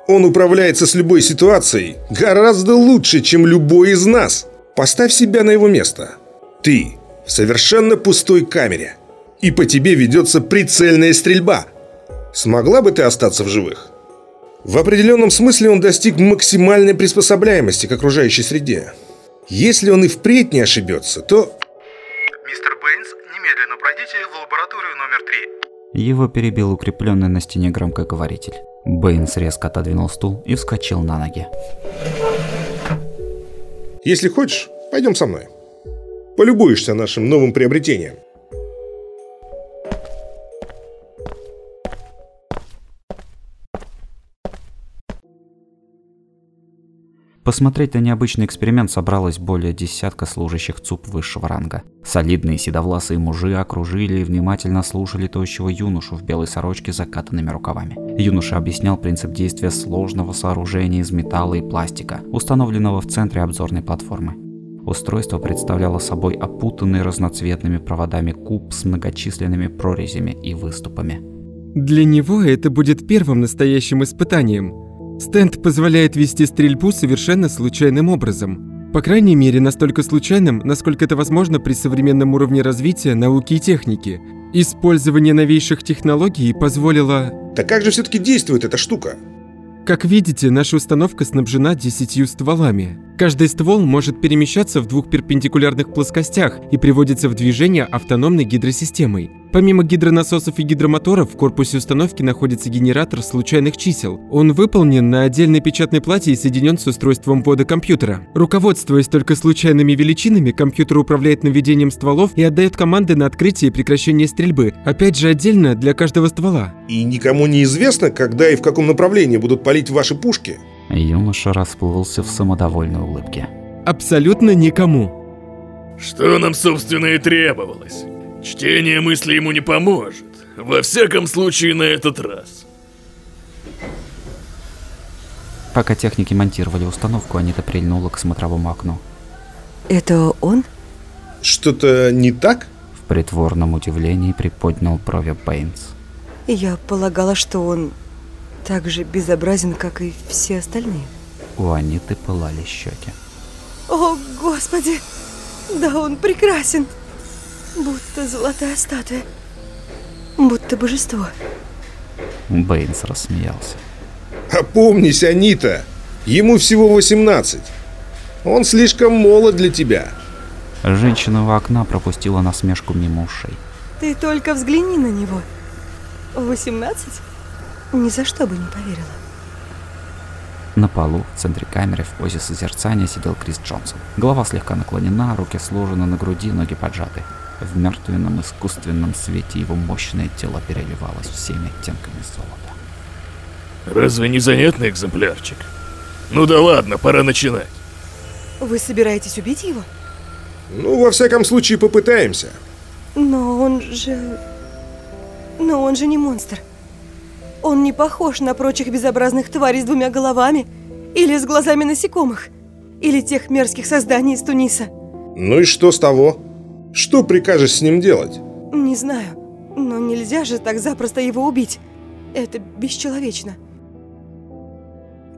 Он управляется с любой ситуацией гораздо лучше, чем любой из нас. Поставь себя на его место. Ты в совершенно пустой камере. И по тебе ведется прицельная стрельба. Смогла бы ты остаться в живых? В определенном смысле он достиг максимальной приспособляемости к окружающей среде. Если он и впредь не ошибется, то... Мистер Бэйнс, немедленно пройдите в лабораторию номер три. Его перебил укрепленный на стене громкоговоритель. Бэйнс резко отодвинул стул и вскочил на ноги. Если хочешь, пойдем со мной. Полюбуешься нашим новым приобретением. Посмотреть на необычный эксперимент собралось более десятка служащих ЦУП высшего ранга. Солидные седовласые мужи окружили и внимательно слушали тощего юношу в белой сорочке с закатанными рукавами. Юноша объяснял принцип действия сложного сооружения из металла и пластика, установленного в центре обзорной платформы. Устройство представляло собой опутанный разноцветными проводами куб с многочисленными прорезями и выступами. Для него это будет первым настоящим испытанием – Стенд позволяет вести стрельбу совершенно случайным образом. По крайней мере, настолько случайным, насколько это возможно при современном уровне развития науки и техники. Использование новейших технологий позволило... Так как же все-таки действует эта штука? Как видите, наша установка снабжена десятью стволами. Каждый ствол может перемещаться в двух перпендикулярных плоскостях и приводится в движение автономной гидросистемой. Помимо гидронасосов и гидромоторов, в корпусе установки находится генератор случайных чисел. Он выполнен на отдельной печатной плате и соединен с устройством ввода компьютера. Руководствуясь только случайными величинами, компьютер управляет наведением стволов и отдает команды на открытие и прекращение стрельбы, опять же отдельно для каждого ствола. И никому не известно, когда и в каком направлении будут палить ваши пушки? Юноша расплылся в самодовольной улыбке. Абсолютно никому. Что нам, собственно, и требовалось. Чтение мысли ему не поможет. Во всяком случае, на этот раз. Пока техники монтировали установку, Анита прильнула к смотровому окну. Это он? Что-то не так? В притворном удивлении приподнял брови Бэйнс. Я полагала, что он так же безобразен, как и все остальные. У Аниты пылали щеки. О, Господи! Да он прекрасен! Будто золотая статуя. Будто божество. Бэйнс рассмеялся. Опомнись, Анита! Ему всего 18. Он слишком молод для тебя. Женщина у окна пропустила насмешку мимо ушей. Ты только взгляни на него. 18? Ни за что бы не поверила. На полу, в центре камеры, в позе созерцания сидел Крис Джонсон. Голова слегка наклонена, руки сложены на груди, ноги поджаты. В мертвенном искусственном свете его мощное тело переливалось всеми оттенками золота. Разве не занятный экземплярчик? Ну да ладно, пора начинать. Вы собираетесь убить его? Ну, во всяком случае, попытаемся. Но он же... Но он же не монстр. Он не похож на прочих безобразных тварей с двумя головами или с глазами насекомых, или тех мерзких созданий из Туниса. Ну и что с того? Что прикажешь с ним делать? Не знаю, но нельзя же так запросто его убить. Это бесчеловечно.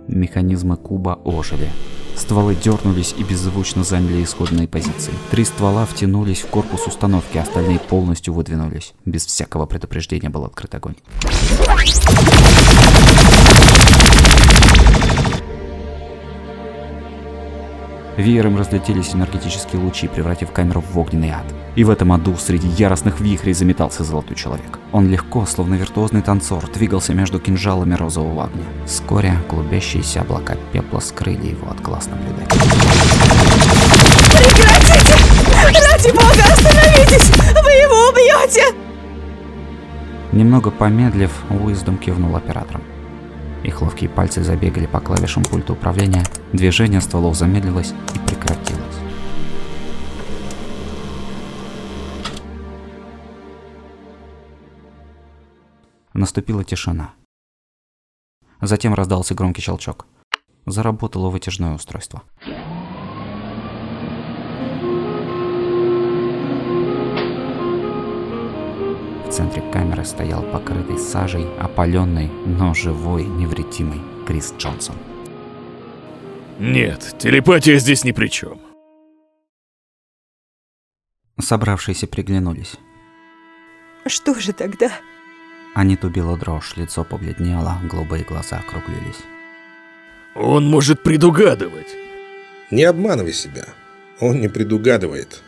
Механизмы куба ожили. Стволы дернулись и беззвучно заняли исходные позиции. Три ствола втянулись в корпус установки, остальные полностью выдвинулись. Без всякого предупреждения был открыт огонь. Веером разлетелись энергетические лучи, превратив камеру в огненный ад. И в этом аду среди яростных вихрей заметался золотой человек. Он легко, словно виртуозный танцор, двигался между кинжалами розового огня. Вскоре клубящиеся облака пепла скрыли его от глаз наблюдателей. Прекратите! Ради бога, остановитесь! Вы его убьете! Немного помедлив, Уиздом кивнул оператором. Их ловкие пальцы забегали по клавишам пульта управления, движение стволов замедлилось и прекратилось. Наступила тишина. Затем раздался громкий щелчок. Заработало вытяжное устройство. Центре камеры стоял покрытый сажей, опаленный, но живой, невредимый Крис Джонсон. Нет, телепатия здесь ни при чем. Собравшиеся приглянулись. Что же тогда? Они тубила дрожь, лицо побледнело, голубые глаза округлились. Он может предугадывать. Не обманывай себя. Он не предугадывает.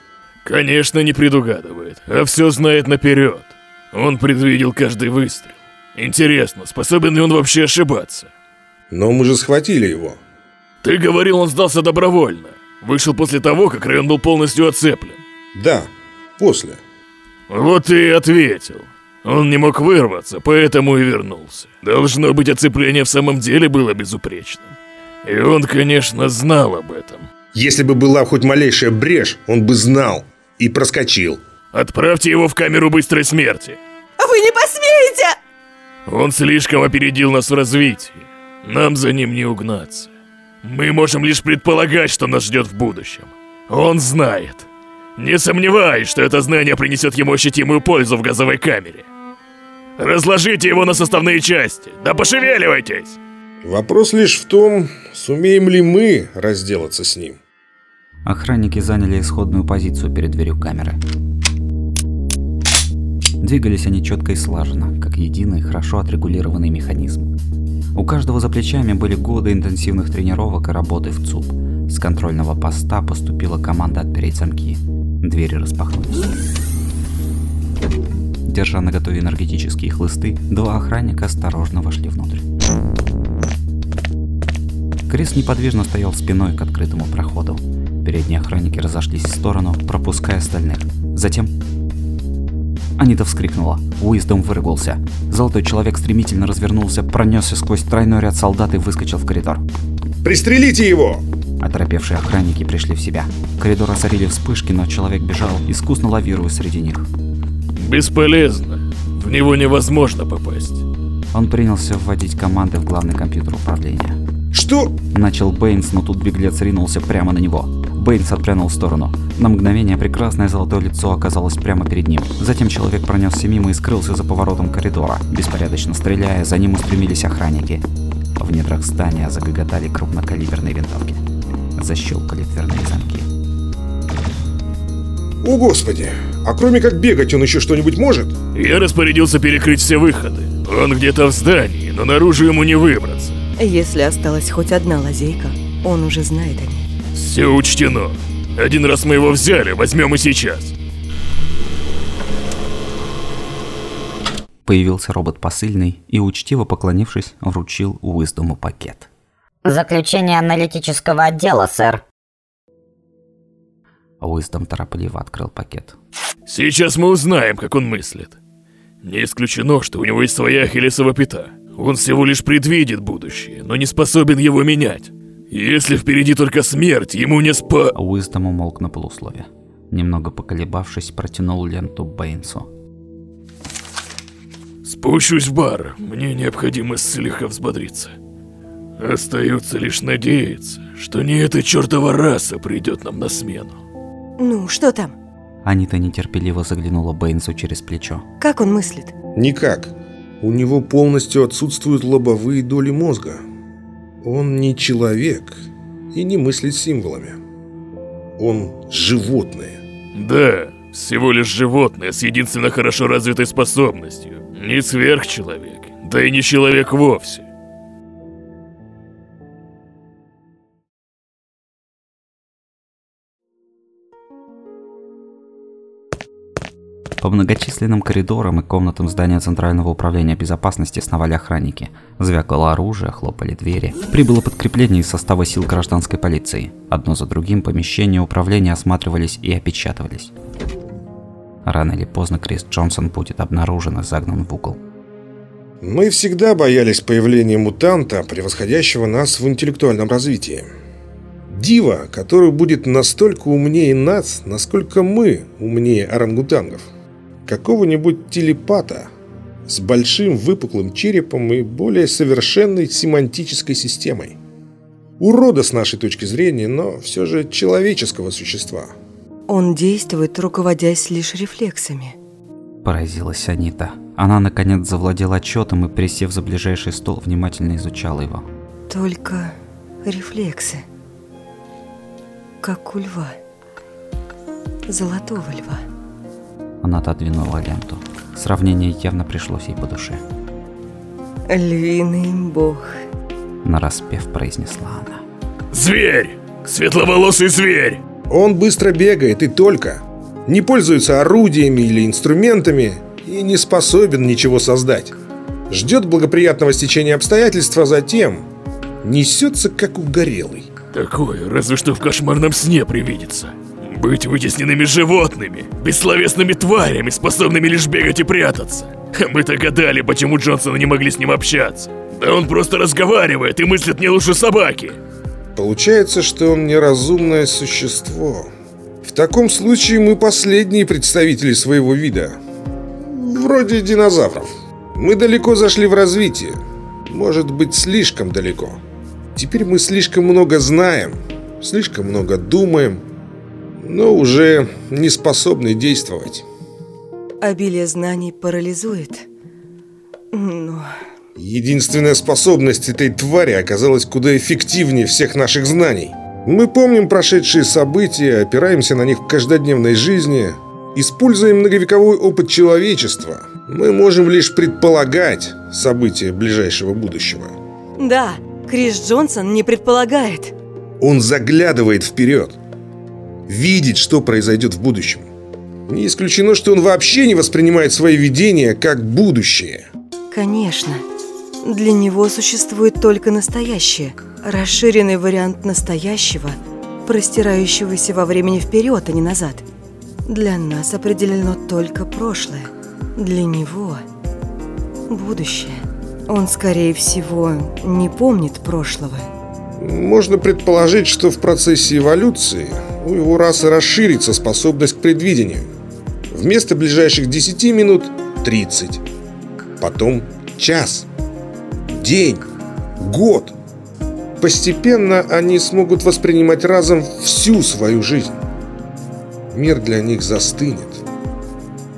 Конечно, не предугадывает, а все знает наперед. Он предвидел каждый выстрел. Интересно, способен ли он вообще ошибаться? Но мы же схватили его. Ты говорил, он сдался добровольно. Вышел после того, как район был полностью оцеплен. Да, после. Вот ты и ответил. Он не мог вырваться, поэтому и вернулся. Должно быть, оцепление в самом деле было безупречным. И он, конечно, знал об этом. Если бы была хоть малейшая брешь, он бы знал и проскочил. Отправьте его в камеру быстрой смерти. Вы не посмеете! Он слишком опередил нас в развитии. Нам за ним не угнаться. Мы можем лишь предполагать, что нас ждет в будущем. Он знает. Не сомневаюсь, что это знание принесет ему ощутимую пользу в газовой камере. Разложите его на составные части, да пошевеливайтесь! Вопрос лишь в том, сумеем ли мы разделаться с ним. Охранники заняли исходную позицию перед дверью камеры. Двигались они четко и слаженно, как единый, хорошо отрегулированный механизм. У каждого за плечами были годы интенсивных тренировок и работы в ЦУП. С контрольного поста поступила команда отпереть замки. Двери распахнулись. Держа на готове энергетические хлысты, два охранника осторожно вошли внутрь. Крис неподвижно стоял спиной к открытому проходу. Передние охранники разошлись в сторону, пропуская остальных. Затем Анита вскрикнула. Уиздом выругался. Золотой человек стремительно развернулся, пронесся сквозь тройной ряд солдат и выскочил в коридор. «Пристрелите его!» Оторопевшие охранники пришли в себя. Коридор осорили вспышки, но человек бежал, искусно лавируя среди них. Бесполезно. В него невозможно попасть. Он принялся вводить команды в главный компьютер управления. «Что?» Начал Бэйнс, но тут беглец ринулся прямо на него. Бэйнс отпрянул в сторону. На мгновение прекрасное золотое лицо оказалось прямо перед ним. Затем человек пронесся мимо и скрылся за поворотом коридора. Беспорядочно стреляя, за ним устремились охранники. В недрах здания загоготали крупнокалиберные винтовки. Защелкали дверные замки. О, Господи! А кроме как бегать, он еще что-нибудь может? Я распорядился перекрыть все выходы. Он где-то в здании, но наружу ему не выбраться. Если осталась хоть одна лазейка, он уже знает о ней. Все учтено. Один раз мы его взяли, возьмем и сейчас. Появился робот посыльный и, учтиво поклонившись, вручил Уиздому пакет. Заключение аналитического отдела, сэр. Уиздом торопливо открыл пакет. Сейчас мы узнаем, как он мыслит. Не исключено, что у него есть своя ахиллесова пята. Он всего лишь предвидит будущее, но не способен его менять. Если впереди только смерть, ему не спа... Уиздом умолк на полуслове. Немного поколебавшись, протянул ленту Бэйнсу. Спущусь в бар. Мне необходимо слегка взбодриться. Остается лишь надеяться, что не эта чертова раса придет нам на смену. Ну, что там? Анита нетерпеливо заглянула Бэйнсу через плечо. Как он мыслит? Никак. У него полностью отсутствуют лобовые доли мозга. Он не человек и не мыслит символами. Он животное. Да, всего лишь животное с единственно хорошо развитой способностью. Не сверхчеловек, да и не человек вовсе. По многочисленным коридорам и комнатам здания Центрального управления безопасности сновали охранники. Звякало оружие, хлопали двери. Прибыло подкрепление из состава сил гражданской полиции. Одно за другим помещения управления осматривались и опечатывались. Рано или поздно Крис Джонсон будет обнаружен и загнан в угол. Мы всегда боялись появления мутанта, превосходящего нас в интеллектуальном развитии. Дива, который будет настолько умнее нас, насколько мы умнее орангутангов. Какого-нибудь телепата с большим выпуклым черепом и более совершенной семантической системой. Урода с нашей точки зрения, но все же человеческого существа. Он действует, руководясь лишь рефлексами. Поразилась Анита. Она наконец завладела отчетом и, присев за ближайший стол, внимательно изучала его. Только рефлексы. Как у льва. Золотого льва. Она отодвинула ленту. Сравнение явно пришлось ей по душе. Львиный бог. Нараспев произнесла она. Зверь! Светловолосый зверь! Он быстро бегает и только. Не пользуется орудиями или инструментами и не способен ничего создать. Ждет благоприятного стечения обстоятельств, а затем несется как угорелый. Такое разве что в кошмарном сне привидится. Быть вытесненными животными, бессловесными тварями, способными лишь бегать и прятаться. Мы-то почему Джонсона не могли с ним общаться. Да он просто разговаривает и мыслит не лучше собаки. Получается, что он неразумное существо. В таком случае мы последние представители своего вида. Вроде динозавров. Мы далеко зашли в развитие. Может быть, слишком далеко. Теперь мы слишком много знаем, слишком много думаем, но уже не способны действовать. Обилие знаний парализует. Но... Единственная способность этой твари оказалась куда эффективнее всех наших знаний. Мы помним прошедшие события, опираемся на них в каждодневной жизни, используя многовековой опыт человечества. Мы можем лишь предполагать события ближайшего будущего. Да, Крис Джонсон не предполагает. Он заглядывает вперед. Видит, что произойдет в будущем. Не исключено, что он вообще не воспринимает свои видения как будущее. Конечно. Для него существует только настоящее. Расширенный вариант настоящего, простирающегося во времени вперед, а не назад. Для нас определено только прошлое. Для него будущее. Он, скорее всего, не помнит прошлого. Можно предположить, что в процессе эволюции у его расы расширится способность к предвидению. Вместо ближайших 10 минут – 30. Потом час, день, год. Постепенно они смогут воспринимать разом всю свою жизнь. Мир для них застынет.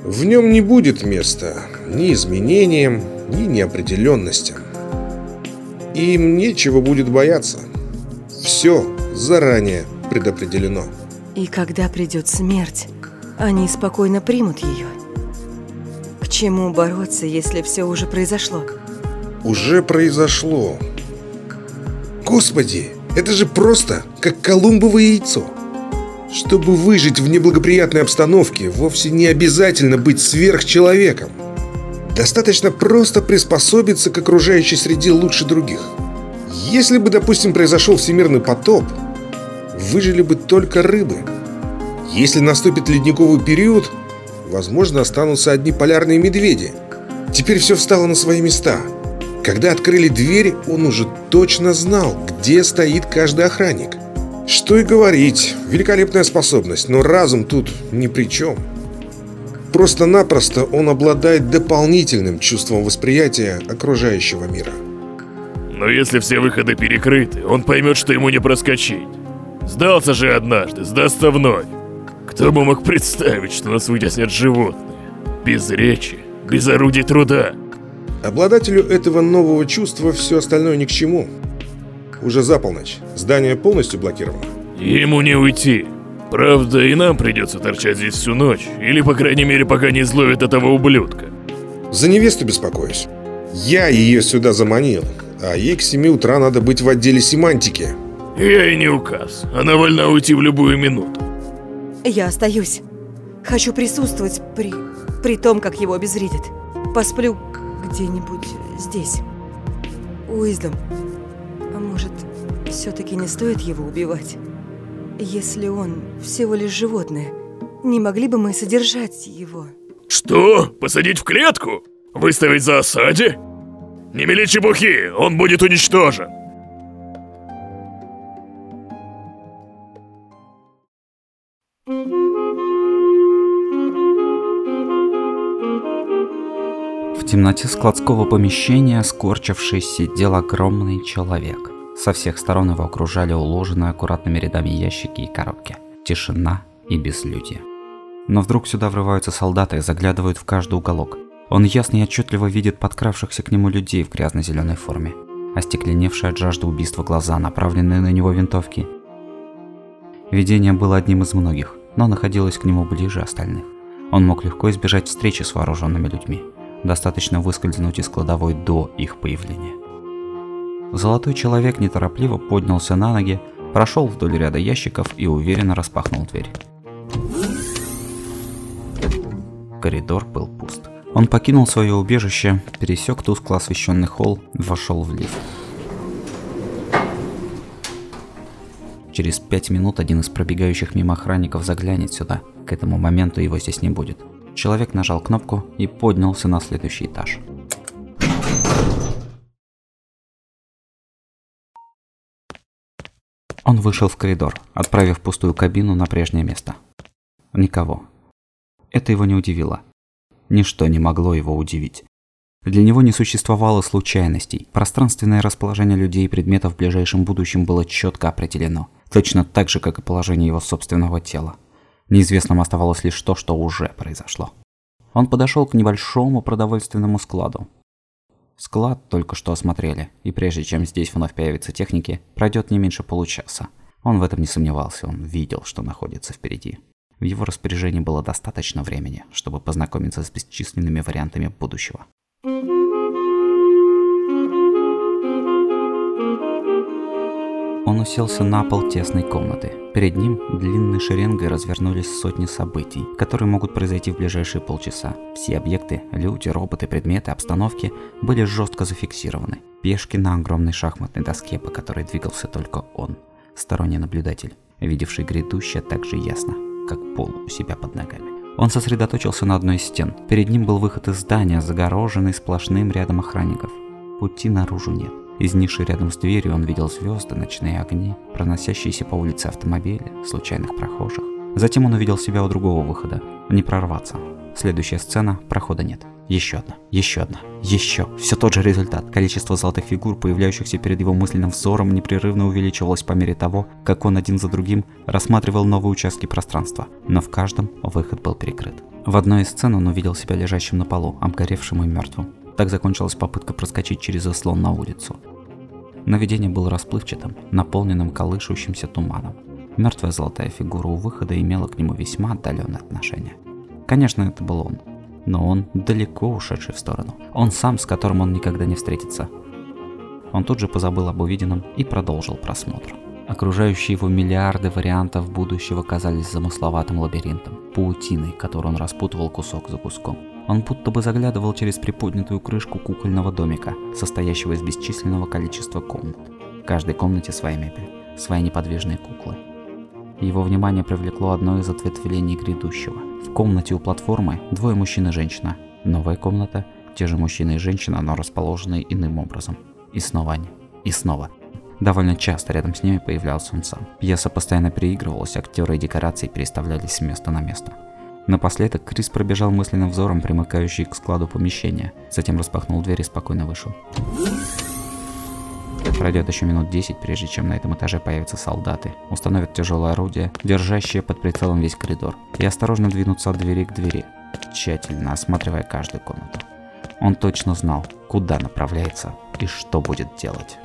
В нем не будет места ни изменениям, ни неопределенностям. Им нечего будет бояться. Все заранее предопределено. И когда придет смерть, они спокойно примут ее. К чему бороться, если все уже произошло? Уже произошло. Господи, это же просто как колумбово яйцо. Чтобы выжить в неблагоприятной обстановке, вовсе не обязательно быть сверхчеловеком. Достаточно просто приспособиться к окружающей среде лучше других. Если бы, допустим, произошел всемирный потоп, выжили бы только рыбы. Если наступит ледниковый период, возможно, останутся одни полярные медведи. Теперь все встало на свои места. Когда открыли дверь, он уже точно знал, где стоит каждый охранник. Что и говорить, великолепная способность, но разум тут ни при чем. Просто-напросто он обладает дополнительным чувством восприятия окружающего мира. Но если все выходы перекрыты, он поймет, что ему не проскочить. Сдался же однажды, сдастся вновь. Кто бы мог представить, что нас вытеснят животные? Без речи, без орудий труда. Обладателю этого нового чувства все остальное ни к чему. Уже за полночь. Здание полностью блокировано. Ему не уйти. Правда, и нам придется торчать здесь всю ночь. Или, по крайней мере, пока не изловят этого ублюдка. За невесту беспокоюсь. Я ее сюда заманил, а ей к 7 утра надо быть в отделе семантики. Я и не указ. Она вольна уйти в любую минуту. Я остаюсь. Хочу присутствовать при... при том, как его обезвредят. Посплю где-нибудь здесь. Уиздом. А может, все-таки не стоит его убивать? Если он всего лишь животное, не могли бы мы содержать его? Что? Посадить в клетку? Выставить за осаде? Не мели чепухи, он будет уничтожен. В темноте складского помещения, скорчившись, сидел огромный человек. Со всех сторон его окружали уложенные аккуратными рядами ящики и коробки. Тишина и безлюдье. Но вдруг сюда врываются солдаты и заглядывают в каждый уголок. Он ясно и отчетливо видит подкравшихся к нему людей в грязно-зеленой форме. Остекленевшие от жажды убийства глаза, направленные на него винтовки. Видение было одним из многих, но находилось к нему ближе остальных. Он мог легко избежать встречи с вооруженными людьми. Достаточно выскользнуть из кладовой до их появления. Золотой человек неторопливо поднялся на ноги, прошел вдоль ряда ящиков и уверенно распахнул дверь. Коридор был пуст. Он покинул свое убежище, пересек тускло освещенный холл, вошел в лифт. Через пять минут один из пробегающих мимо охранников заглянет сюда. К этому моменту его здесь не будет. Человек нажал кнопку и поднялся на следующий этаж. Он вышел в коридор, отправив пустую кабину на прежнее место. Никого. Это его не удивило. Ничто не могло его удивить. Для него не существовало случайностей. Пространственное расположение людей и предметов в ближайшем будущем было четко определено. Точно так же, как и положение его собственного тела. Неизвестным оставалось лишь то, что уже произошло. Он подошел к небольшому продовольственному складу. Склад только что осмотрели, и прежде чем здесь вновь появятся техники, пройдет не меньше получаса. Он в этом не сомневался, он видел, что находится впереди. В его распоряжении было достаточно времени, чтобы познакомиться с бесчисленными вариантами будущего. Он уселся на пол тесной комнаты. Перед ним длинной шеренгой развернулись сотни событий, которые могут произойти в ближайшие полчаса. Все объекты, люди, роботы, предметы, обстановки были жестко зафиксированы. Пешки на огромной шахматной доске, по которой двигался только он. Сторонний наблюдатель, видевший грядущее так же ясно, как пол у себя под ногами. Он сосредоточился на одной из стен. Перед ним был выход из здания, загороженный сплошным рядом охранников. Пути наружу нет. Из ниши рядом с дверью он видел звезды, ночные огни, проносящиеся по улице автомобили, случайных прохожих. Затем он увидел себя у другого выхода. Не прорваться. Следующая сцена, прохода нет. Еще одна, еще одна, еще. Все тот же результат. Количество золотых фигур, появляющихся перед его мысленным взором, непрерывно увеличивалось по мере того, как он один за другим рассматривал новые участки пространства. Но в каждом выход был перекрыт. В одной из сцен он увидел себя лежащим на полу, обгоревшим и мертвым. Так закончилась попытка проскочить через заслон на улицу. Но видение было расплывчатым, наполненным колышущимся туманом. Мертвая золотая фигура у выхода имела к нему весьма отдаленное отношение. Конечно, это был он, но он далеко ушедший в сторону. Он сам, с которым он никогда не встретится. Он тут же позабыл об увиденном и продолжил просмотр. Окружающие его миллиарды вариантов будущего казались замысловатым лабиринтом, паутиной, которую он распутывал кусок за куском. Он будто бы заглядывал через приподнятую крышку кукольного домика, состоящего из бесчисленного количества комнат. В каждой комнате своя мебель, свои неподвижные куклы. Его внимание привлекло одно из ответвлений грядущего. В комнате у платформы двое мужчин и женщина. Новая комната, те же мужчина и женщина, но расположенные иным образом. И снова они. И снова. Довольно часто рядом с ними появлялся он сам. Пьеса постоянно переигрывалась, актеры и декорации переставлялись с места на место. Напоследок Крис пробежал мысленным взором примыкающий к складу помещения, затем распахнул дверь и спокойно вышел. Пройдет еще минут 10, прежде чем на этом этаже появятся солдаты, установят тяжелое орудие, держащее под прицелом весь коридор, и осторожно двинутся от двери к двери, тщательно осматривая каждую комнату. Он точно знал, куда направляется и что будет делать.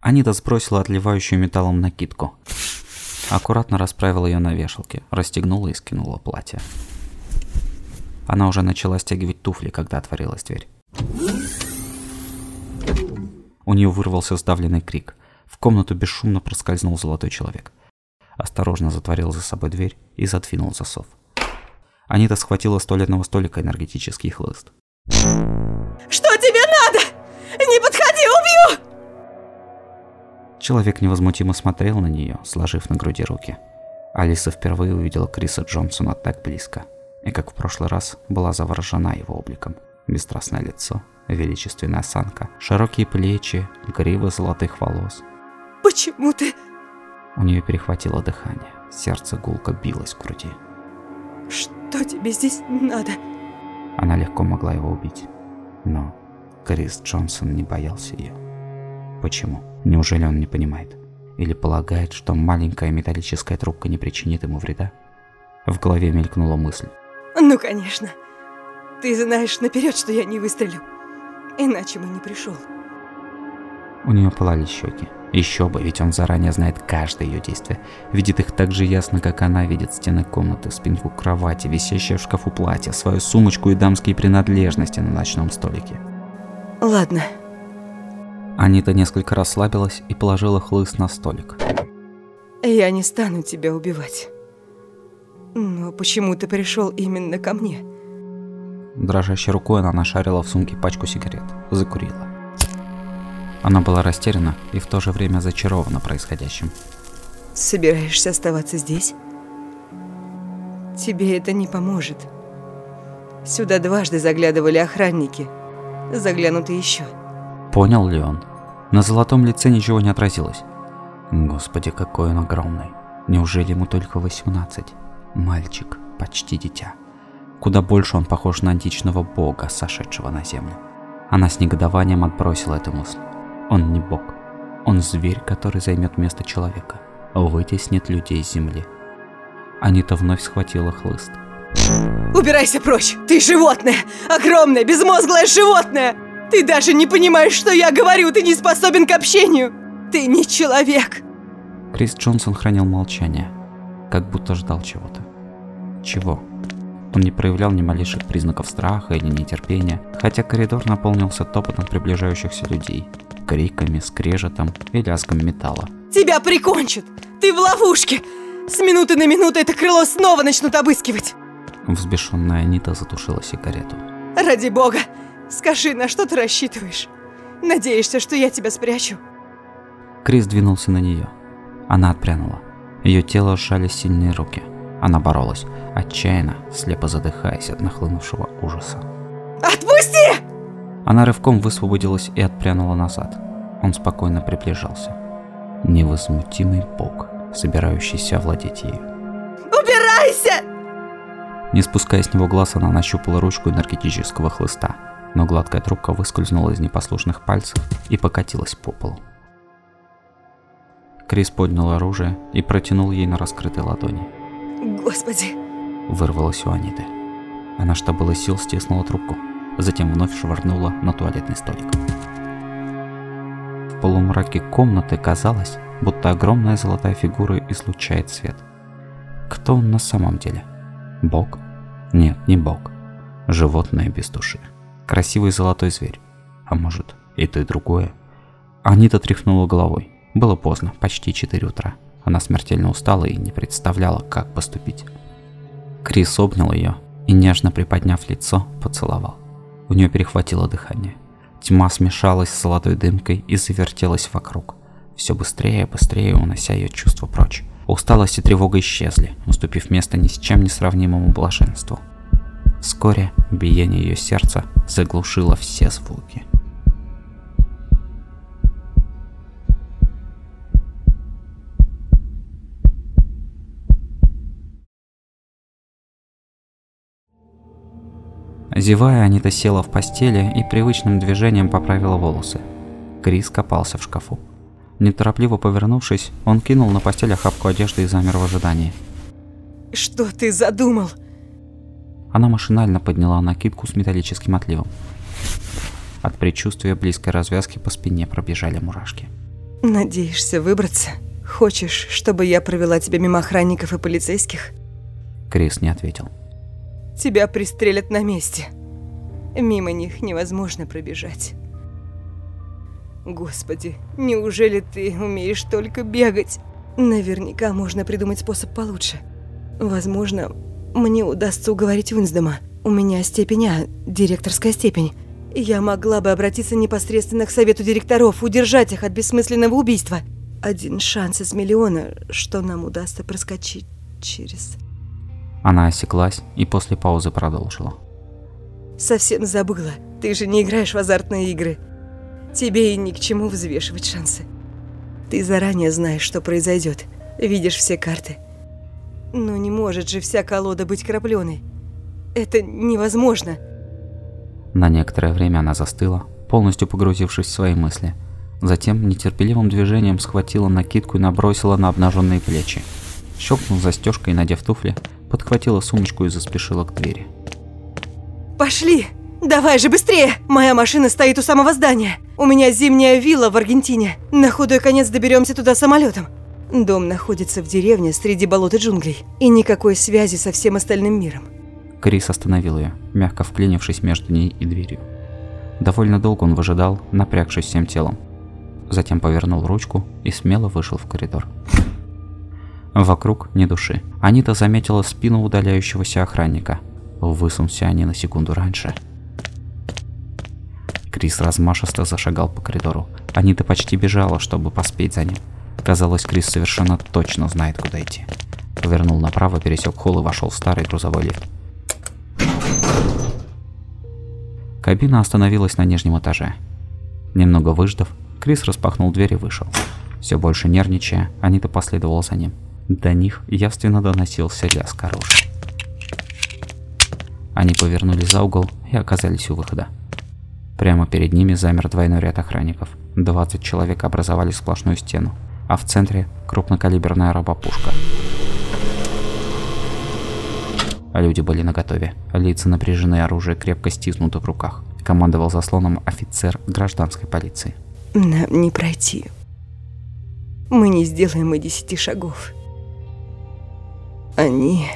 Анита сбросила отливающую металлом накидку. Аккуратно расправила ее на вешалке, расстегнула и скинула платье. Она уже начала стягивать туфли, когда отворилась дверь. У нее вырвался сдавленный крик. В комнату бесшумно проскользнул золотой человек. Осторожно затворил за собой дверь и задвинул засов. Анита схватила с туалетного столика энергетический хлыст. Что тебе надо? Не подходи! Человек невозмутимо смотрел на нее, сложив на груди руки. Алиса впервые увидела Криса Джонсона так близко, и как в прошлый раз была заворожена его обликом. Бесстрастное лицо, величественная осанка, широкие плечи, грива золотых волос. Почему ты... У нее перехватило дыхание, сердце гулко билось в груди. Что тебе здесь надо? Она легко могла его убить, но Крис Джонсон не боялся ее. Почему? Неужели он не понимает? Или полагает, что маленькая металлическая трубка не причинит ему вреда? В голове мелькнула мысль. Ну, конечно. Ты знаешь наперед, что я не выстрелю. Иначе бы не пришел. У нее пылали щеки. Еще бы, ведь он заранее знает каждое ее действие. Видит их так же ясно, как она видит стены комнаты, спинку кровати, висящее в шкафу платье, свою сумочку и дамские принадлежности на ночном столике. Ладно. Анита несколько расслабилась и положила хлыст на столик. Я не стану тебя убивать. Но почему ты пришел именно ко мне? Дрожащей рукой она нашарила в сумке пачку сигарет, закурила. Она была растеряна и в то же время зачарована происходящим. Собираешься оставаться здесь? Тебе это не поможет. Сюда дважды заглядывали охранники. Заглянут и еще. Понял ли он? На золотом лице ничего не отразилось. Господи, какой он огромный. Неужели ему только 18? Мальчик, почти дитя. Куда больше он похож на античного бога, сошедшего на землю. Она с негодованием отбросила эту мысль. Он не бог. Он зверь, который займет место человека. Вытеснит людей с земли. Анита вновь схватила хлыст. Убирайся прочь! Ты животное! Огромное, безмозглое животное! Ты даже не понимаешь, что я говорю! Ты не способен к общению! Ты не человек! Крис Джонсон хранил молчание, как будто ждал чего-то. Чего? Он не проявлял ни малейших признаков страха или нетерпения, хотя коридор наполнился топотом приближающихся людей, криками, скрежетом и лязгом металла. Тебя прикончат! Ты в ловушке! С минуты на минуту это крыло снова начнут обыскивать! Взбешенная Анита затушила сигарету. Ради бога! Скажи, на что ты рассчитываешь? Надеешься, что я тебя спрячу? Крис двинулся на нее. Она отпрянула. Ее тело сжали сильные руки. Она боролась, отчаянно, слепо задыхаясь от нахлынувшего ужаса. Отпусти! Она рывком высвободилась и отпрянула назад. Он спокойно приближался. Невозмутимый бог, собирающийся овладеть ею. Убирайся! Не спуская с него глаз, она нащупала ручку энергетического хлыста, но гладкая трубка выскользнула из непослушных пальцев и покатилась по полу. Крис поднял оружие и протянул ей на раскрытой ладони. Господи! Вырвалось у Аниты. Она, что было сил, стеснула трубку, затем вновь швырнула на туалетный столик. В полумраке комнаты казалось, будто огромная золотая фигура излучает свет. Кто он на самом деле? Бог? Нет, не бог. Животное без души. Красивый золотой зверь. А может, и то, и другое. Анита тряхнула головой. Было поздно, почти 4 утра. Она смертельно устала и не представляла, как поступить. Крис обнял ее и, нежно приподняв лицо, поцеловал. У нее перехватило дыхание. Тьма смешалась с золотой дымкой и завертелась вокруг. Все быстрее и быстрее унося ее чувство прочь. Усталость и тревога исчезли, уступив место ни с чем не сравнимому блаженству. Вскоре биение ее сердца заглушило все звуки. Зевая, Анита села в постели и привычным движением поправила волосы. Крис копался в шкафу. Неторопливо повернувшись, он кинул на постель охапку одежды и замер в ожидании. Что ты задумал? Она машинально подняла накидку с металлическим отливом. От предчувствия близкой развязки по спине пробежали мурашки. Надеешься выбраться? Хочешь, чтобы я провела тебя мимо охранников и полицейских? Крис не ответил. Тебя пристрелят на месте. Мимо них невозможно пробежать. Господи, неужели ты умеешь только бегать? Наверняка можно придумать способ получше. Возможно, мне удастся уговорить Уинсдома. У меня степень А, директорская степень. Я могла бы обратиться непосредственно к совету директоров, удержать их от бессмысленного убийства. Один шанс из миллиона, что нам удастся проскочить через... Она осеклась и после паузы продолжила. Совсем забыла. Ты же не играешь в азартные игры. Тебе и ни к чему взвешивать шансы. Ты заранее знаешь, что произойдет. Видишь все карты. Но не может же вся колода быть крапленой. Это невозможно. На некоторое время она застыла, полностью погрузившись в свои мысли. Затем нетерпеливым движением схватила накидку и набросила на обнаженные плечи. Щелкнув застежкой, надев туфли, подхватила сумочку и заспешила к двери. Пошли! Давай же быстрее! Моя машина стоит у самого здания. У меня зимняя вилла в Аргентине. На худой конец доберемся туда самолетом. Дом находится в деревне среди болот и джунглей. И никакой связи со всем остальным миром. Крис остановил ее, мягко вклинившись между ней и дверью. Довольно долго он выжидал, напрягшись всем телом. Затем повернул ручку и смело вышел в коридор. Вокруг ни души. Анита заметила спину удаляющегося охранника. Высунулся они на секунду раньше. Крис размашисто зашагал по коридору. Анита почти бежала, чтобы поспеть за ним. Казалось, Крис совершенно точно знает, куда идти. Повернул направо, пересек холл и вошел в старый грузовой лифт. Кабина остановилась на нижнем этаже. Немного выждав, Крис распахнул дверь и вышел. Все больше нервничая, Анита последовала за ним. До них явственно доносился лязг оружия. Они повернули за угол и оказались у выхода. Прямо перед ними замер двойной ряд охранников. 20 человек образовали сплошную стену, а в центре крупнокалиберная робопушка. Люди были наготове, лица напряжены, оружие крепко стиснуто в руках. Командовал заслоном офицер гражданской полиции. Нам не пройти. Мы не сделаем и десяти шагов. Они...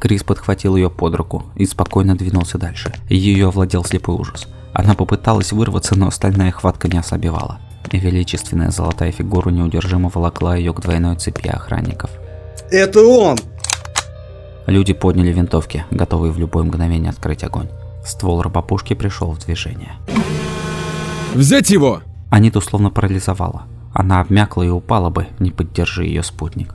Крис подхватил ее под руку и спокойно двинулся дальше. Ее овладел слепой ужас. Она попыталась вырваться, но стальная хватка не ослабевала. И величественная золотая фигура неудержимо волокла ее к двойной цепи охранников. Это он! Люди подняли винтовки, готовые в любое мгновение открыть огонь. Ствол рабопушки пришел в движение. «Взять его!» Аниту словно парализовала. Она обмякла и упала бы, не поддержи ее спутник.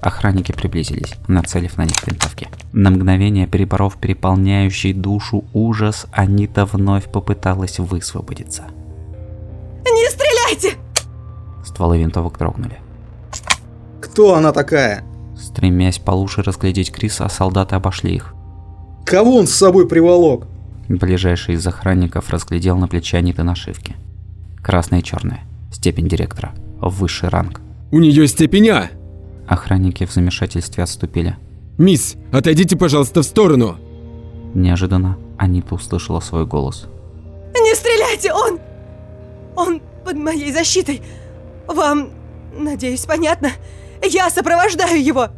Охранники приблизились, нацелив на них винтовки. На мгновение, переборов переполняющий душу ужас, Анита вновь попыталась высвободиться. Не стреляйте! Стволы винтовок дрогнули. Кто она такая? Стремясь получше разглядеть Криса, солдаты обошли их. Кого он с собой приволок? Ближайший из охранников разглядел на плече Аниты нашивки. Красная и черная. Степень директора. Высший ранг. У нее степень А. Охранники в замешательстве отступили. Мисс, отойдите, пожалуйста, в сторону. Неожиданно Анита услышала свой голос. Не стреляйте, он... Он под моей защитой. Вам, надеюсь, понятно? Я сопровождаю его.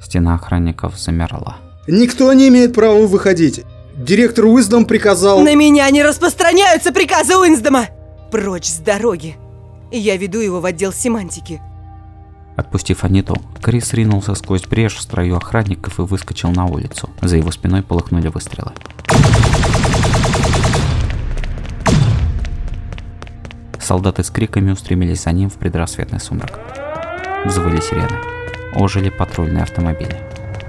Стена охранников замерла. Никто не имеет права выходить. Директор Уиздом приказал... На меня не распространяются приказы Уинсдома! Прочь с дороги. Я веду его в отдел семантики. Отпустив Аниту, Крис ринулся сквозь брешь в строю охранников и выскочил на улицу. За его спиной полыхнули выстрелы. Солдаты с криками устремились за ним в предрассветный сумрак. Взвыли сирены. Ожили патрульные автомобили.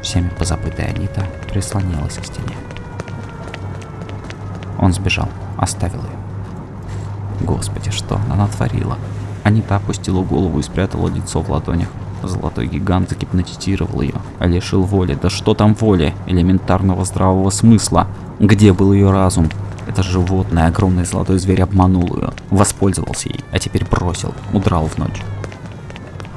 Всеми позабытая Анита прислонилась к стене. Он сбежал, оставил ее. Господи, что она натворила? Анита опустила голову и спрятала лицо в ладонях. Золотой гигант загипнотизировал ее, лишил воли. Да что там воли? Элементарного здравого смысла. Где был ее разум? Это животное, огромный золотой зверь обманул ее, воспользовался ей, а теперь бросил, удрал в ночь.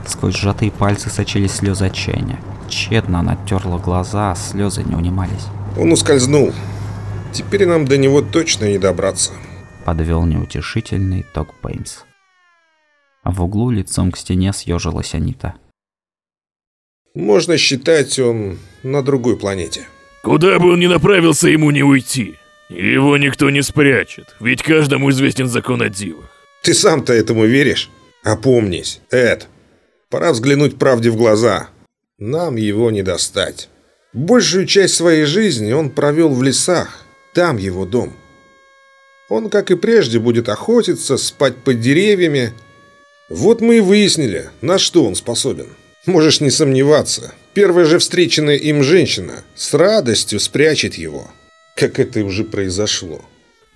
Сквозь сжатые пальцы сочились слезы отчаяния. Тщетно она терла глаза, а слезы не унимались. Он ускользнул. Теперь нам до него точно не добраться. Подвел неутешительный ток Пейнс. А в углу лицом к стене съежилась Анита. Можно считать, он на другой планете. Куда бы он ни направился, ему не уйти. Его никто не спрячет, ведь каждому известен закон о дивах. Ты сам-то этому веришь? Опомнись, Эд. Пора взглянуть правде в глаза. Нам его не достать. Большую часть своей жизни он провел в лесах. Там его дом. Он, как и прежде, будет охотиться, спать под деревьями. Вот мы и выяснили, на что он способен. Можешь не сомневаться. Первая же встреченная им женщина с радостью спрячет его. Как это уже произошло.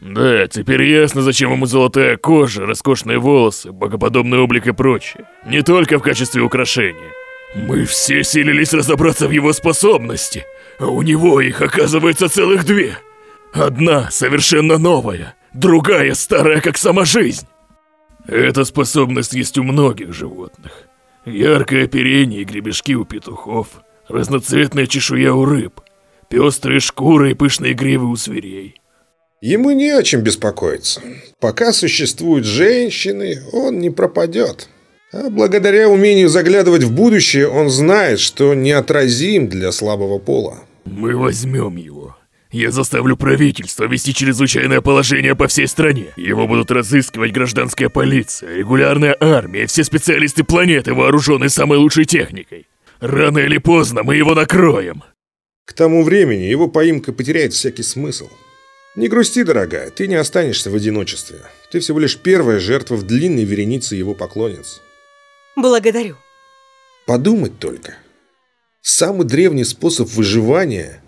Да, теперь ясно, зачем ему золотая кожа, роскошные волосы, богоподобный облик и прочее. Не только в качестве украшения. Мы все силились разобраться в его способности, а у него их оказывается целых две. Одна совершенно новая, другая старая, как сама жизнь. Эта способность есть у многих животных. Яркое оперение и гребешки у петухов, разноцветная чешуя у рыб, пестрые шкуры и пышные гривы у зверей. Ему не о чем беспокоиться. Пока существуют женщины, он не пропадет. А благодаря умению заглядывать в будущее, он знает, что неотразим для слабого пола. Мы возьмем его. Я заставлю правительство вести чрезвычайное положение по всей стране. Его будут разыскивать гражданская полиция, регулярная армия, все специалисты планеты, вооруженные самой лучшей техникой. Рано или поздно мы его накроем. К тому времени его поимка потеряет всякий смысл. Не грусти, дорогая, ты не останешься в одиночестве. Ты всего лишь первая жертва в длинной веренице его поклонниц. Благодарю. Подумать только. Самый древний способ выживания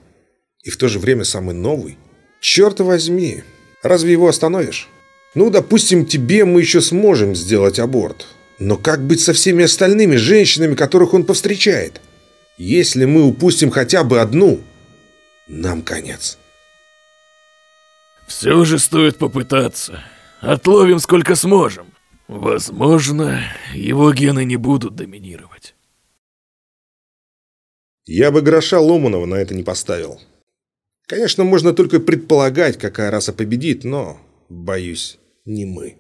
и в то же время самый новый. Черт возьми, разве его остановишь? Ну, допустим, тебе мы еще сможем сделать аборт. Но как быть со всеми остальными женщинами, которых он повстречает? Если мы упустим хотя бы одну, нам конец. Все же стоит попытаться. Отловим сколько сможем. Возможно, его гены не будут доминировать. Я бы гроша Ломанова на это не поставил. Конечно, можно только предполагать, какая раса победит, но, боюсь, не мы.